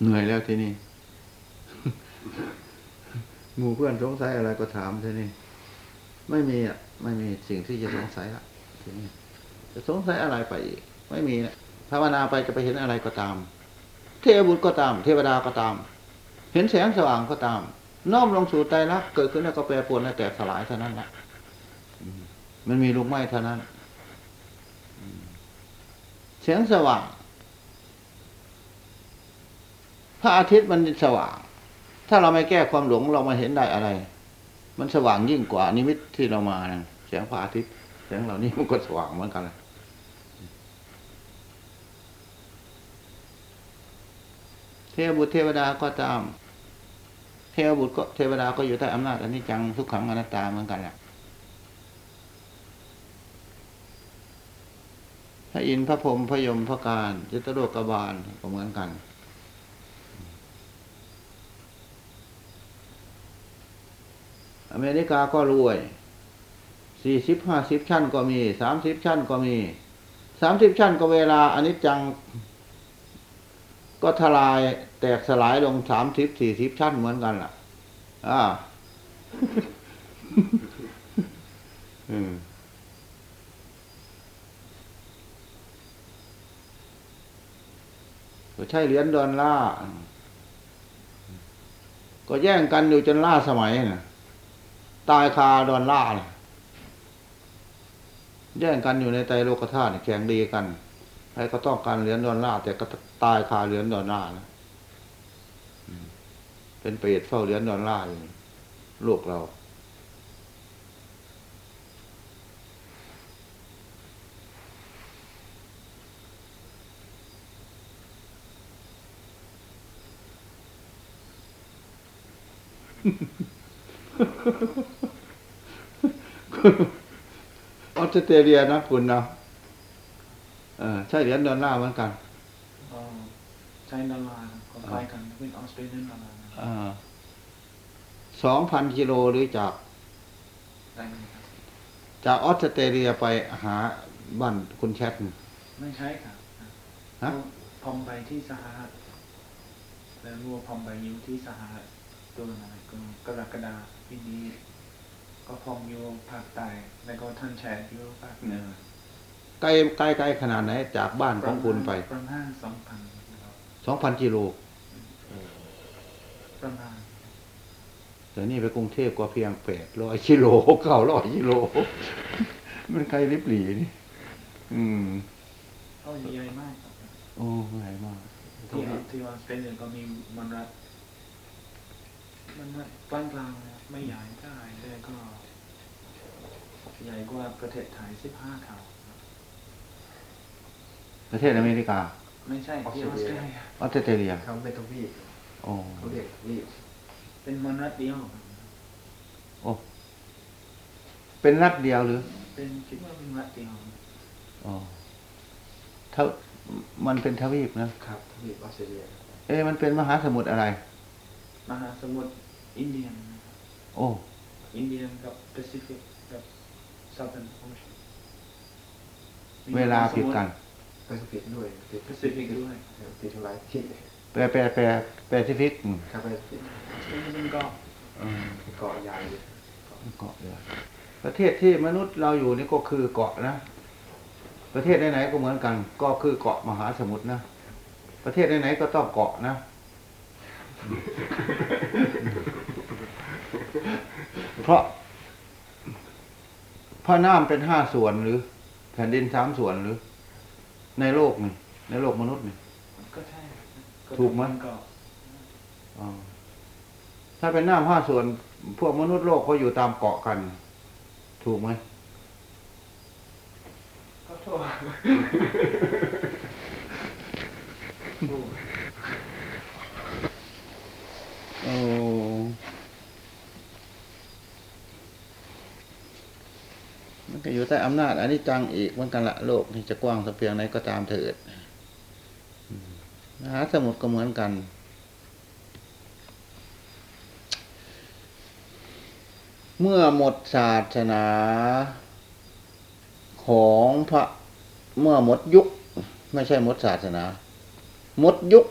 เหนื่อยแล้วทีนี้หมู่เพื่อนสงสัยอะไรก็ถามทีนี้ไม่มีอะ ไม่มีสิ่งที่จะสงสัยละทีนี้ จะสงสัยอะไรไปอีก ไม่มีนะภาวนาไปจะไปเห็นอะไรก็ตาม เทวบุตรก็ตาม เทวดาก็ตาม เห็นแสงสว่างก็ตาม น้อมลงสู่ใจรักเกิดขึ้นแล้วก็แปรปรวนและแตกสลายเท่านั้นแหละมันมีลูกไม้เท่านั้นแสงสว่าง พระอาทิตย์มันสว่าง ถ้าเราไม่แก้ความหลงเรามาเห็นได้อะไร มันสว่างยิ่งกว่านิมิตที่เรามานะแสงพระอาทิตย์แสงเหล่านี้มันก็สว่างเหมือนกันเลยเท วบุตรเทวดาก็ตาม เทวบุตรก็เทวดาก็อยู่ใต้อำนาจอนิจจังทุกขังอนัตตาเหมือนกันแหละพระอินทร์พระพรหมพระยมพระการจตุโลกบาลก็เหมือนกัน อเมริกาก็รวยสี่สิบห้าสิบชั้นก็มีสามสิบชั้นก็มีสามสิบชั้นก็เวลาอนิจจัง ก็ทลายแตกสลายลงสามสิบสี่สิบชั้นเหมือนกันล่ะ อ่าอืมใช่เหรียญดอลลาร์ก็แย่งกันอยู่จนล่าสมัยน่ะ ตายคาดอลลาร์น่ะแย่งกันอยู่ในไตรโลกธาตุนี่แข่งดีกัน รก็ต้องการเหรียญดอลลาร์แต่ก็ตายคาเหรียญดอลลาร์นะเป็นเปรตเฝ้าเหรียญดอลลาร์อยู่โลกเรา ออสเตรเลียนะคุณนะ เออใช่เหรียญดอลลาร์เหมือนกันก็ใช้ดอลลาร์ก็คล้ายกันเป็นออสเตรเลียนดอลลาร์นะสองพันกิโลหรือจากได้ไหมครับจากออสเตรเลียไปหาบ้านคุณแชทนี่ไม่ใช่ครับฮะพอมไปที่สหรัฐแล้วรัวพอมไปอยู่ที่สหรัฐตัวไหนก็กรกฎาปีนี้ ก็พอมอยู่ภาคใต้แล้วก็ท่านแชร์อยู่ภาคเหนือ ไกลไกลไกลขนาดไหน จากบ้านของคุณไปประมาณสองพันสองพันกิโลประมาณแต่นี่ไปกรุงเทพก็เพียงแปดร้อยกิโลเก้าร้อยกิโล มันไกลลิบหลีนี่ อืมก็ใหญ่มากครับโอ้ใหญ่มาก ที่ที่ออสเตรเลียก็มีมันรัฐมันรัฐกลางๆนะครับไม่ใหญ่เท่าไหร่แต่ก็ ใหญ่กว่าประเทศไทยสิบห้าเท่าครับ ประเทศอเมริกา ไม่ใช่ที่ออสเตรเลียออสเตรเลียเขาเป็นทวีปโอ้เขาเรียกทวีปเป็นมนุษย์เดียวโอ้เป็นรัฐเดียวหรือ เป็นคิดว่าเป็นรัฐเดียวอ๋อเท่ามันเป็นทวีปนะครับทวีปออสเตรเลียเอ๊ะมันเป็นมหาสมุทรอะไร มหาสมุทรอินเดียนนะครับโอ้อินเดียนกับแปซิฟิกกับ Southern Ocean เวลาผิดกัน แปซิฟิกด้วยติดแปซิฟิกด้วยติดทำลายที่แปรแปรแปรแปซิฟิกอืมครับแปซิฟิกเป็นเกาะเกาะใหญ่เลยเกาะเลยประเทศที่มนุษย์เราอยู่นี่ก็คือเกาะนะ ประเทศไหนๆก็เหมือนกัน ก็คือเกาะมหาสมุทรนะ ประเทศไหนๆก็ต้องเกาะนะเพราะเพราะน้ำเป็นห้าส่วนหรือ แผ่นดินสามส่วนหรือ ในโลกนี่ในโลกมนุษย์นี่ ก็ใช่ถูกไหมเกาะอ๋อถ้าเป็นน้ำห้าส่วน พวกมนุษย์โลกก็อยู่ตามเกาะกัน ถูกไหมก็โทษโอ้โอ้มัน ก็อยู่ใต้อำนาจอันนี้จังอีกเหมือนกันละโลกนี่จะกว้างสักเพียงไหนก็ตามเถิดมหาสมุทรก็เหมือนกัน เมื่อหมดศาสนาของพระเมื่อหมดยุค ไม่ใช่หมดศาสนา หมดยุค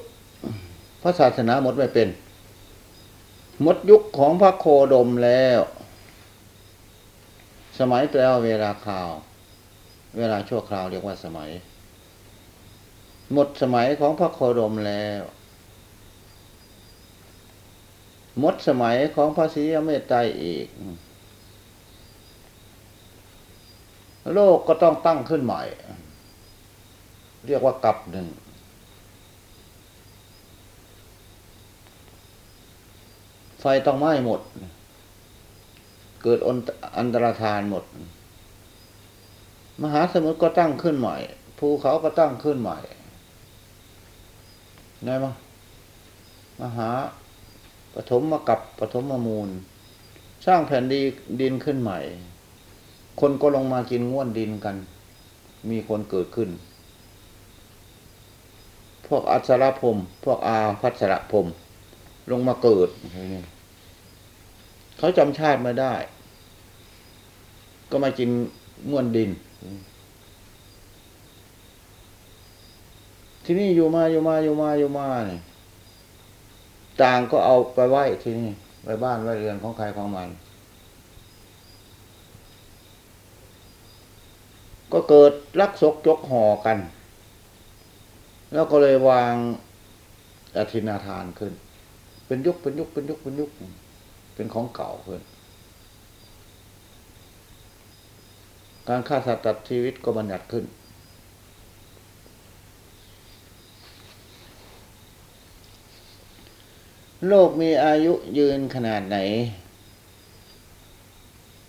พระศาสนาหมดไม่เป็น หมดยุคของพระโคดมแล้ว สมัยแปลว่าเวลาคราว เวลาชั่วคราวเรียกว่าสมัย หมดสมัยของพระโคดมแล้ว หมดสมัยของพระศรีอเมตไตรอีก โลกก็ต้องตั้งขึ้นใหม่ เรียกว่ากับหนึ่งไฟต้องไหม้หมด เกิดอันตรธานหมด มหาสมุทรก็ตั้งขึ้นใหม่ภูเขาก็ตั้งขึ้นใหม่ไงมั้งมหาปฐมมากับปฐมมามูล สร้างแผ่นดีดินขึ้นใหม่ คนก็ลงมากินง่วนดินกัน มีคนเกิดขึ้น พวกอัศรพรมพวกอาพัสรพรมลงมาเกิด เขาจำชาติไม่ได้ ก็มากินง่วนดิน ที่นี่อยู่มาอยู่มาอยู่มาอยู่มาเนี่ยต่างก็เอาไปไหว้ที่นี่ไว้บ้านไว้เรือนของใครของมัน ก็เกิดลักศกจกห่อกัน แล้วก็เลยวางอธินาทานขึ้น เป็นยุคเป็นยุคเป็นยุคเป็นยุค เป็นของเก่าขึ้นการฆ่าสัตว์ตัดชีวิตก็บัญญัติขึ้น โลกมีอายุยืนขนาดไหน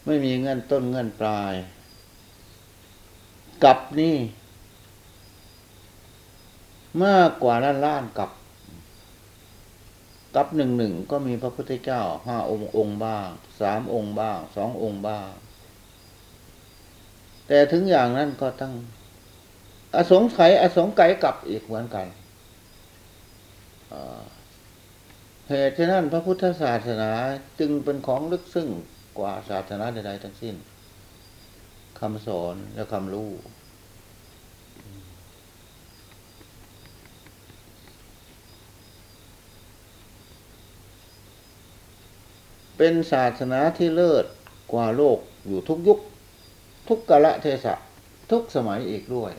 ไม่มีเงื่อนต้นเงื่อนปลาย กับนี่ มากกว่าล้านล้านกับ กับหนึ่งหนึ่งก็มีพระพุทธเจ้าห้าองค์องค์บ้างสามองค์บ้างสององค์บ้าง แต่ถึงอย่างนั้นก็ตั้ง อสงไขยอสงไกยกับอีกเหมือนกันเหตุฉะนั้นพระพุทธศาสนาจึงเป็นของลึกซึ้งกว่าศาสนาใดๆทั้งสิ้นคำสอนและคำรู้ เป็นศาสนาที่เลิศกว่าโลกอยู่ทุกยุค ทุกกาลเทศะ ทุกสมัยอีกด้วย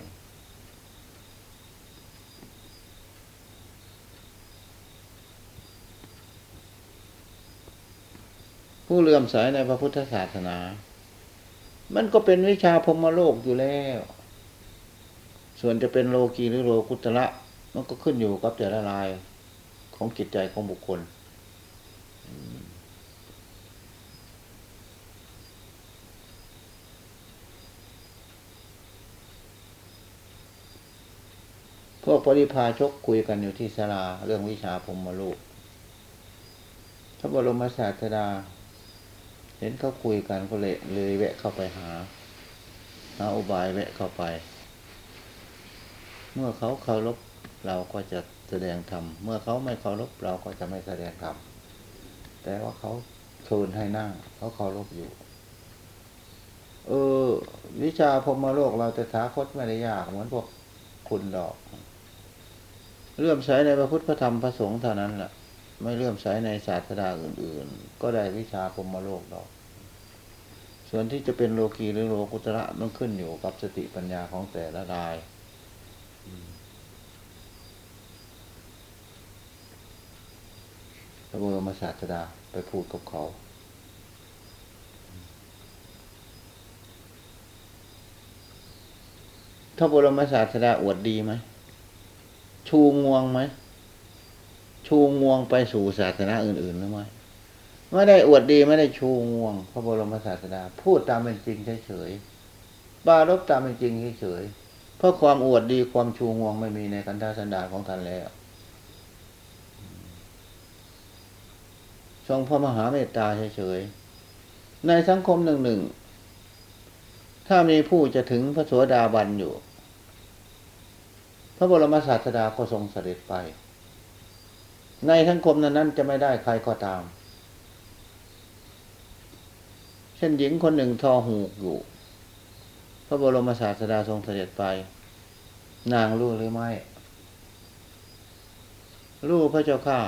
ผู้เลื่อมใสในพระพุทธศาสนา มันก็เป็นวิชาพรมโลกอยู่แล้ว ส่วนจะเป็นโลกีหรือโลกุตระมันก็ขึ้นอยู่กับแต่ละรายของจิตใจของบุคคล วกปริพาชกคุยกันอยู่ที่ศาลาเรื่องวิชาพรหมโลกพระบรมศาสดา เห็นเขาคุยกันก็เลยเลยแวะเข้าไปหาหาอุบายแวะเข้าไป เมื่อเขาเคารพเราก็จะแสดงธรรมเมื่อเขาไม่เคารพเราก็จะไม่แสดงธรรมแต่ว่าเขาเชิญให้นั่งเขาเคารพอยู่ เออ วิชาพรมโลกเราจะถาคตไม่ได้ยากเหมือนพวกคุณดอก เลื่อมใสในพระพุทธพระธรรมพระสงฆ์เท่านั้นแหละไม่เลื่อมใสในศาสดาอื่น ๆ ก็ได้วิชาพรมโลกดอก ส่วนที่จะเป็นโลกีหรือโลกุตระมันขึ้นอยู่กับสติปัญญาของแต่ละรายพระบรมศาสดาไปพูดกับเขาถ้าบรมศาสดาอวดดีไหม ชูงวงไหม ชูงวงไปสู่ศาสนาอื่น ๆ หรือไม่ไม่ได้อวดดีไม่ได้ชูงวง พระบรมศาสดา พูดตามเป็นจริงเฉยปรารบตามเป็นจริงเฉยๆเพราะความอวดดีความชูงวงไม่มีในกันทาสันดานของท่านแล้ว ทรงพระมหาเมตตาเฉยๆในสังคมหนึ่งหนึ่งถ้ามีผู้จะถึงพระโสดาบันอยู่ ระบรมศาสดาก็ทรงเสด็จไป ในสังคมนั้นนั้นจะไม่ได้ใครก็ตาม เช่นหญิงคนหนึ่งทอหูกอยู่ พระบรมศาสดาทรงเสด็จไป นางรู้หรือไม่รู้พระเจ้าข้า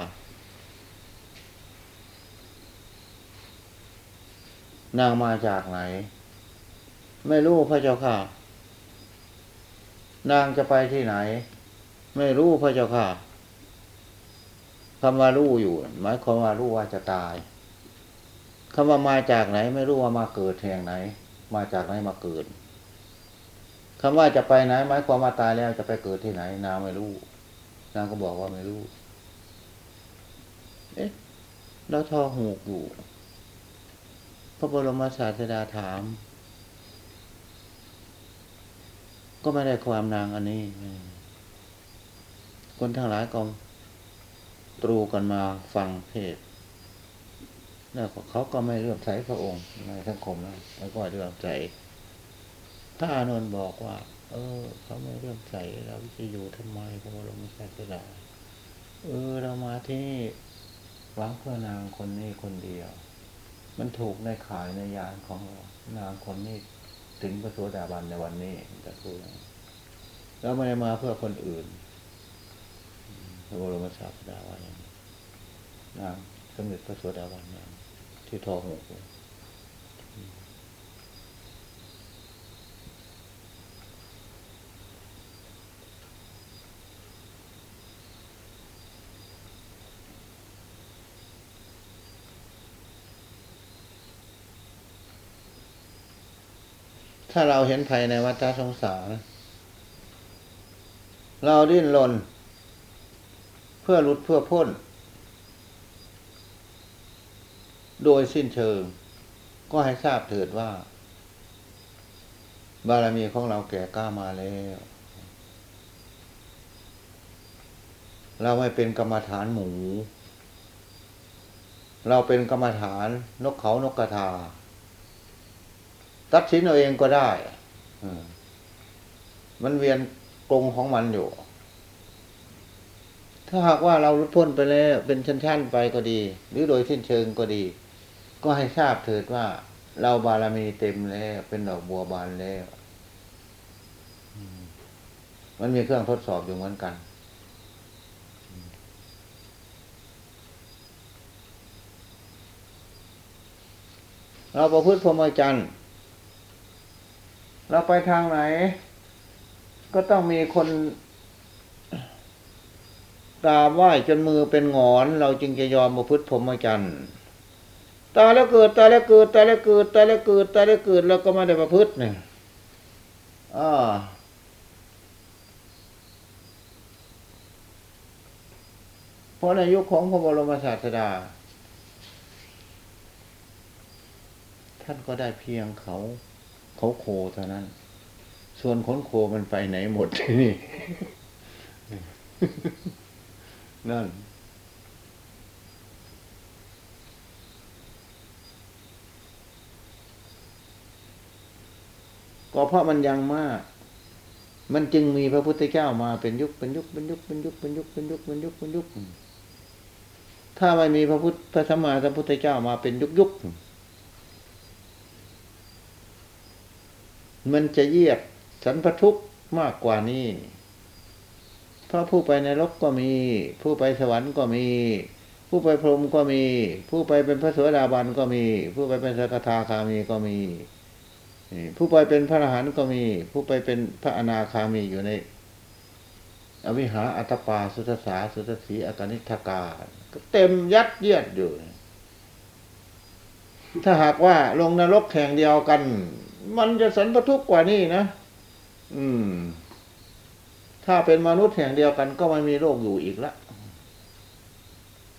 นางมาจากไหน ไม่รู้พระเจ้าค่ะ นางจะไปที่ไหน ไม่รู้พระเจ้าค่ะคำว่ารู้อยู่หมายความว่ารู้ว่าจะตายคำว่ามาจากไหน ไม่รู้ว่ามาเกิดแห่งไหน มาจากไหนมาเกิดคำว่าจะไปไหนหมายความว่าตายแล้วจะไปเกิดที่ไหน นางไม่รู้นางก็บอกว่าไม่รู้ เอ๊ะ แล้วทอหูกอยู่ พระบรมศาสดาถาม ก็ไม่ได้ความนางอันนี้ คนทั้งหลายก็ตรูกันมาฟังเทศน์แล้วเขาก็ไม่เลื่อมใสพระองค์ในสังคมนะแล้วก็เลื่อมใสพระอานนท์บอกว่า เออ เขาไม่เลื่อมใสเราจะอยู่ทำไมเพราะบราไมศาสดาเออ เรามาที่นี่หวังเพื่อนางคนนี้คนเดียว มันถูกในขายในยานของเรานางคนนี้ ถึงพระโสดาบันในวันนี้จะพูดแล้วไม่ได้มาเพื่อคนอื่นพระบรมศาสดาว่าอย่างนั้นางสมเด็จพระโสดาบันที่ทอหก ถ้าเราเห็นภัยในวัฏสงสาร เราดิ้นรนเพื่อหลุดเพื่อพ้น โดยสิ้นเชิง ก็ให้ทราบเถิดว่า บารมีของเราแก่กล้ามาแล้ว เราไม่เป็นกรรมฐานหมู เราเป็นกรรมฐานนกเขานกกระทา ตัดสินเอาเองก็ได้มันเวียนกรงของมันอยู่ ถ้าหากว่าเราลุดพ้นไปแล้ว เป็นชั้นๆไปก็ดี หรือโดยสิ้นเชิงก็ดี ก็ให้ทราบเถิดว่า เราบารมีเต็มแล้ว เป็นดอกบัวบานแล้วมันมีเครื่องทดสอบอยู่เหมือนกัน เราประพฤติพรหมจรรย์ เราไปทางไหน ก็ต้องมีคนกราบไหว้จนมือเป็นหงอน เราจึงจะยอมประพฤติพรหมจรรย์ตายแล้วเกิดตายแล้วเกิดตายแล้วเกิดตายแล้วเกิดตายแล้วเกิดแล้วก็ไม่ได้ประพฤติเนี่ยอ่าเพราะในยุคของพระบรมศาสดา ท่านก็ได้เพียงเขา เขาโคเท่านั้น ส่วนขนโคมันไปไหนหมดที่นี่ นั่น ก็เพราะมันยังมาก มันจึงมีพระพุทธเจ้ามาเป็นยุคเป็นยุคเป็นยุคเป็นยุคเป็นยุคเป็นยุคเป็นยุคเป็นยุค ถ้าไม่มีพระพุทธพระสัมมาสัมพุทธเจ้ามาเป็นยุคยุค มันจะเยียดสันพทุกข์มากกว่านี้เพราะผู้ไปในรกก็มี ผู้ไปสวรรค์ก็มี ผู้ไปพรหมก็มี ผู้ไปเป็นพระโสดาบันก็มี ผู้ไปเป็นสกทาคามีก็มีผู้ไปเป็นพระอรหันต์ก็มี ผู้ไปเป็นพระอนาคามีอยู่ใน อวิหาอัตปาสุทธสาสุทธสีอากานิทกาก็เต็มยัดเยียดอยู่ ถ้าหากว่าลงนรกแข่งเดียวกัน มันจะสันพทุกข์กว่านี้นะ อืม ถ้าเป็นมนุษย์แห่งเดียวกัน ก็ไม่มีโลกอยู่อีกละ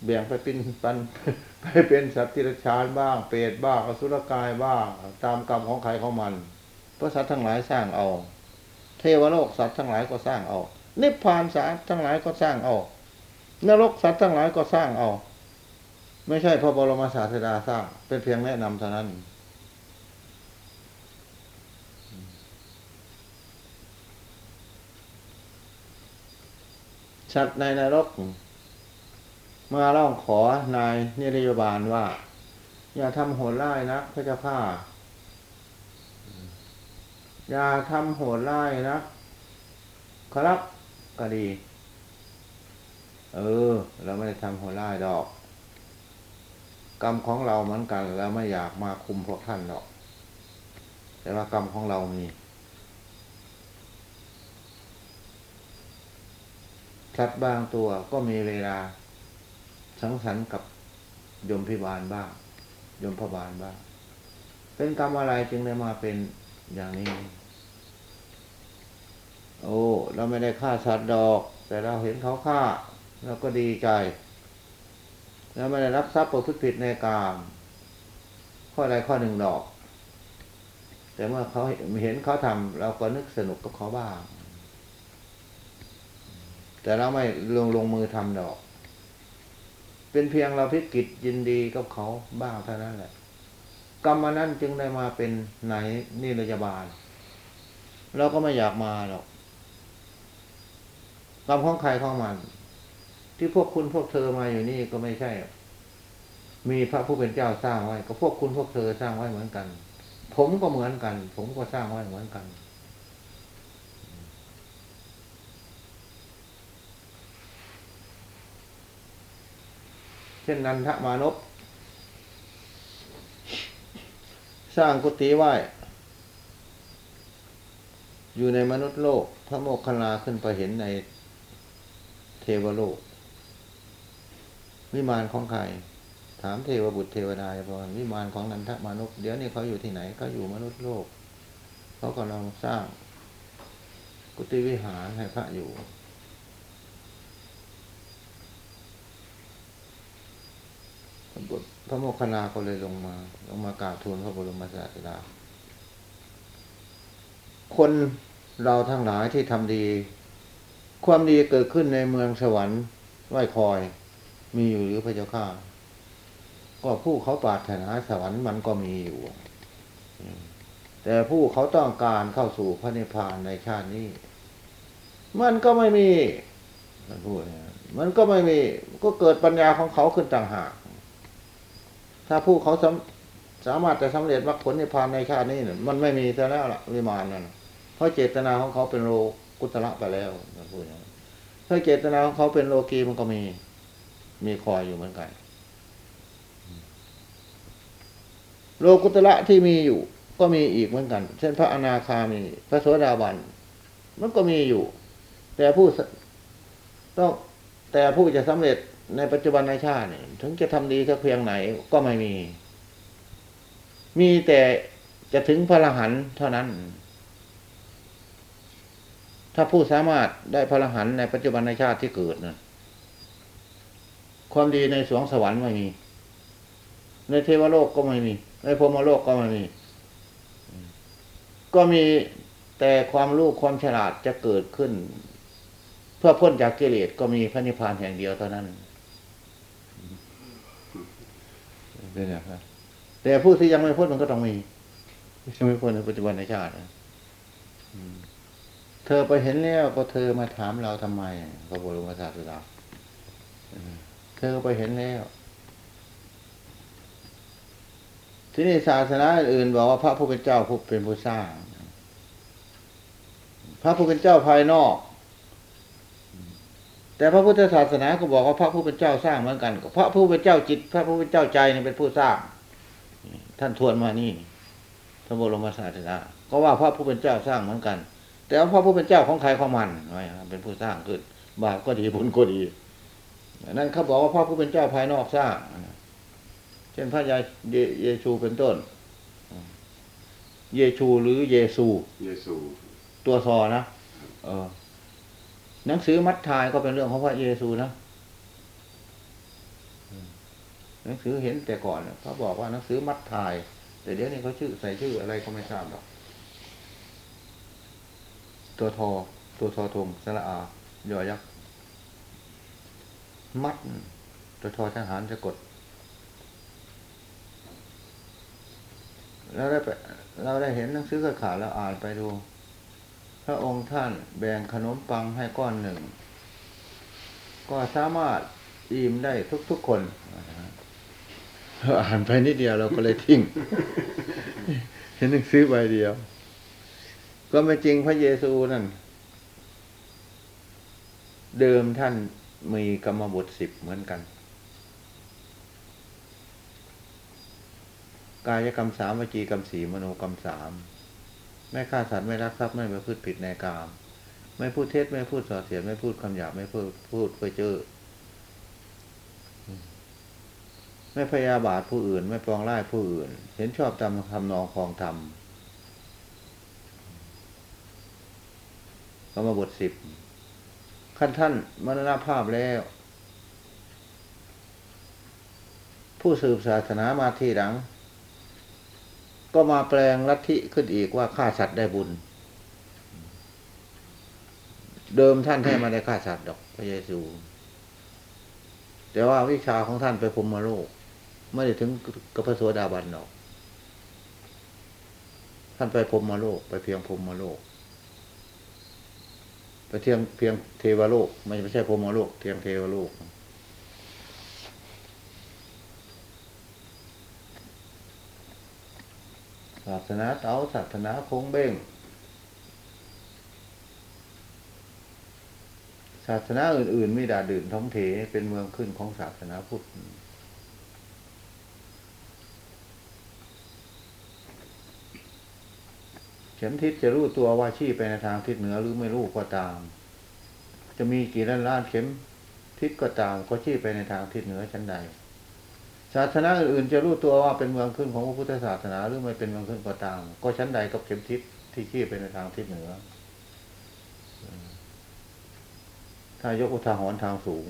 แบ่งไปเป็นปันไปเป็นสัตว์ที่รชานบ้าง เปรตบ้างอสุรกายบ้าง ตามกรรมของใครของมันพก็สัตว์ทั้งหลายสร้างเอา เทวโลกสัตว์ทั้งหลายก็สร้างเอา นิพพานสัตว์ทั้งหลายก็สร้างเอานรกสัตว์ทั้งหลายก็สร้างเอา ไม่ใช่พระบรมศาสดาสร้าง เป็นเพียงแนะนำเท่านั้น สัตว์ในนรก มาร้องขอนายนิรยบาลว่า อย่าทำโหดร้ายนะพระเจ้าข้าอย่าทำโหดร้ายนะครับก็ดี เออ เราไม่ได้ทำโหดร้ายดอก กรรมของเราเหมือนกันเราไม่อยากมาคุมพวกท่านดอก แต่ว่ากรรมของเรามี สัตว์บางตัวก็มีเวลา สังสรรค์กับยมพิบาลบ้างยมพบาลบ้าง เป็นกรรมอะไรจึงได้มาเป็นอย่างนี้ โอ้เราไม่ได้ฆ่าสัตว์ดอก แต่เราเห็นเขาฆ่าเราก็ดีใจแล้วไม่ได้รับทรัพย์ประพฤติผิดในกามข้อใดข้อหนึ่งดอก แต่เมื่อเขาเห็นเขาทำเราก็นึกสนุกกับเขาบ้าง แต่เราไม่ลงลงมือทำดอก เป็นเพียงเราพิกิจยินดีกับเขาบ้างเท่านั้นแหละ กรรมนนั้นจึงได้มาเป็นไหนนี่รยาบาล เราก็ไม่อยากมาหรอกกรรมของใครของมัน ที่พวกคุณพวกเธอมาอยู่นี่ก็ไม่ใช่ มีพระผู้เป็นเจ้าสร้างไว้ ก็พวกคุณพวกเธอสร้างไว้เหมือนกัน ผมก็เหมือนกัน ผมก็สร้างไว้เหมือนกัน เช่นนันทมานพสร้างกุฏิไหว้ อยู่ในมนุษย์โลก พระโมคคัลลาขึ้นไปเห็นในเทวโลก วิมานของใคร ถามเทวบุตรเทวดาพรวิมานของนันทมานพเดี๋ยวนี้เขาอยู่ที่ไหนเขาอยู่มนุษย์โลก เขากำลังสร้างกุฏิวิหารให้พระอยู่ พระโมคคัลลาก็เลยลงมา ลงมากราบทูลพระบรมศาสดา คนเราทั้งหลายที่ทำดี ความดีเกิดขึ้นในเมืองสวรรค์ไหวคอย มีอยู่หรือพระเจ้าข้าก็ผู้เขาปรารถนาสวรรค์มันก็มีอยู่ แต่ผู้เขาต้องการเข้าสู่พระนิพพานในชาตินี้ มันก็ไม่มีมันพูดมันก็ไม่มี ก็เกิดปัญญาของเขาขึ้นต่างหาก ถ้าผู้เขาสำสามารถจะสำเร็จมรรคผลนิพพานในชาตินี่มันไม่มีซะแล้วล่ะวิมานนั่นเพราะเจตนาของเขาเป็นโลกุตระไปแล้วนะพูดอย่างนั้ถ้าเจตนาของเขาเป็นโลกีมันก็มี มีคอยอยู่เหมือนกัน โลกุตระที่มีอยู่ ก็มีอีกเหมือนกัน เช่นพระอนาคามี พระโสดาบัน มันก็มีอยู่ แต่ผู้ต้องแต่ผู้จะสำเร็จ ในปัจจุบันในชาติเนี่ยถึงจะทำดีสักเพียงไหนก็ไม่มี มีแต่จะถึงพระรหันเท่านั้น ถ้าผู้สามารถได้พระรหันในปัจจุบันในชาติที่เกิดนะความดีในสวงสวรรค์ไม่มี ในเทวโลกก็ไม่มี ในพรมโลกก็ไม่มี ก็มีแต่ความรู้ความฉลาดจะเกิดขึ้น เพื่อพ้นจากกิเลสก็มีพระนิพพานแห่งเดียวเท่านั้น เนอย่างนั้นแต่ผู้ที่ยังไม่พ้นมันก็ต้องมียังไม่พ้นในปัจจุบันในชาติเธอไปเห็นแล้วก็เธอมาถามเราทำไมพระบรมศาสดาเธอไปเห็นแล้ว ที่นี่ศาสนาอื่นบอกว่าพระผู้เป็นเจ้าผู้เป็นผู้สร้าง พระผู้เป็นเจ้าภายนอก แต่พระพุทธศาสนาก็บอกว่าพระผู้เป็นเจ้าสร้างเหมือนกันก็พระผู้เป็นเจ้าจิต พระผู้เป็นเจ้าใจนี่เป็นผู้สร้าง ท่านทวนมานี่พระบรมศาสดาก็ว่าพระผู้เป็นเจ้าสร้างเหมือนกัน แต่ว่าพระผู้เป็นเจ้าของใครของมันไว้ครับเป็นผู้สร้างขึ้นบาปก็ดีบุญก็ดีนั่นเขาบอกว่าพระผู้เป็นเจ้าภายนอกสร้างเช่นพระยาเยเยชูเป็นต้น เยชูหรือเยซู เยซู ตัวซอนะเออ หนังสือมัทธายก็เป็นเรื่องของพระเยซูนะอืมหนังสือเห็นแต่ก่อนเนี่ยเขาบอกว่าหนังสือมัทธาย แต่เดี๋ยวนี้เขาชื่อใส่ชื่ออะไรก็ไม่ทราบหรอก ตัวทอ ตัวทอทงสระอายอยักษ์มัด ตัวทอทหารจะกด แล้วได้ไปเราได้เห็นหนังสือกระขาดแล้วอ่านไปดู พระองค์ท่านแบ่งขนมปังให้ก้อนหนึ่ง ก็สามารถอิ่มได้ทุกๆคนเราอ่านไปนิดเดียวเราก็เลยทิ้งเห็นหนังสือใบเดียว ก็ไม่จริงพระเยซูนั่น เดิมท่านมีกรรมบทสิบเหมือนกัน กายกรรมสามวจีกรรมสี่มโนกรรมสาม ไม่ฆ่าสัตว์ไม่รักทรัพย์ไม่ประพฤติผิดในกาม ไม่พูดเท็จไม่พูดส่อเสียดไม่พูดคำหยาบไม่พูดพูดเพื่อเจ้อไม่พยาบาทผู้อื่น ไม่ปองร้ายผู้อื่น เห็นชอบตามคำนองคองธรรมกรรมบทสิบขั้นท่านมรณภาพแล้ว ผู้สืบศาสนามาที่หลัง ก็มาแปลงลัทธิขึ้นอีกว่าฆ่าสัตว์ได้บุญ เดิมท่านแท้มาได้ฆ่าสัตว์ดอกพระเยซู แต่ว่าวิชาของท่านไปพรหมโลก ไม่ได้ถึงกับพระโสดาบันดอก ท่านไปพรหมโลก ไปเพียงพรหมโลก ไปเทียงเพียงเทวโลก ไม่ใช่พรหมโลกเทียงเทวโลก ศาสนาเต๋าศาสนาคงเบ้งศาสนาอื่น ๆ ไม่ด่าดื่นท้องเถเป็นเมืองขึ้นของศาสนาพุทธเข็มทิศจะรู้ตัวว่าชี้ไปในทางทิศเหนือหรือไม่รู้ก็ตาม จะมีกี่ล้านล้านเข็มทิศก็ตามก็ชี้ไปในทางทิศเหนือชั้นใด ศาสนาอื่นๆจะรู้ตัวว่าเป็นเมืองขึ้นของพระพุทธศาสนา หรือไม่เป็นเมืองขึ้นก็ตาม ก็ชั้นใดกับเข็มทิศที่ขี้ไปในทางทิศเหนือ ถ้ายกอุทาหรณ์ทางสูง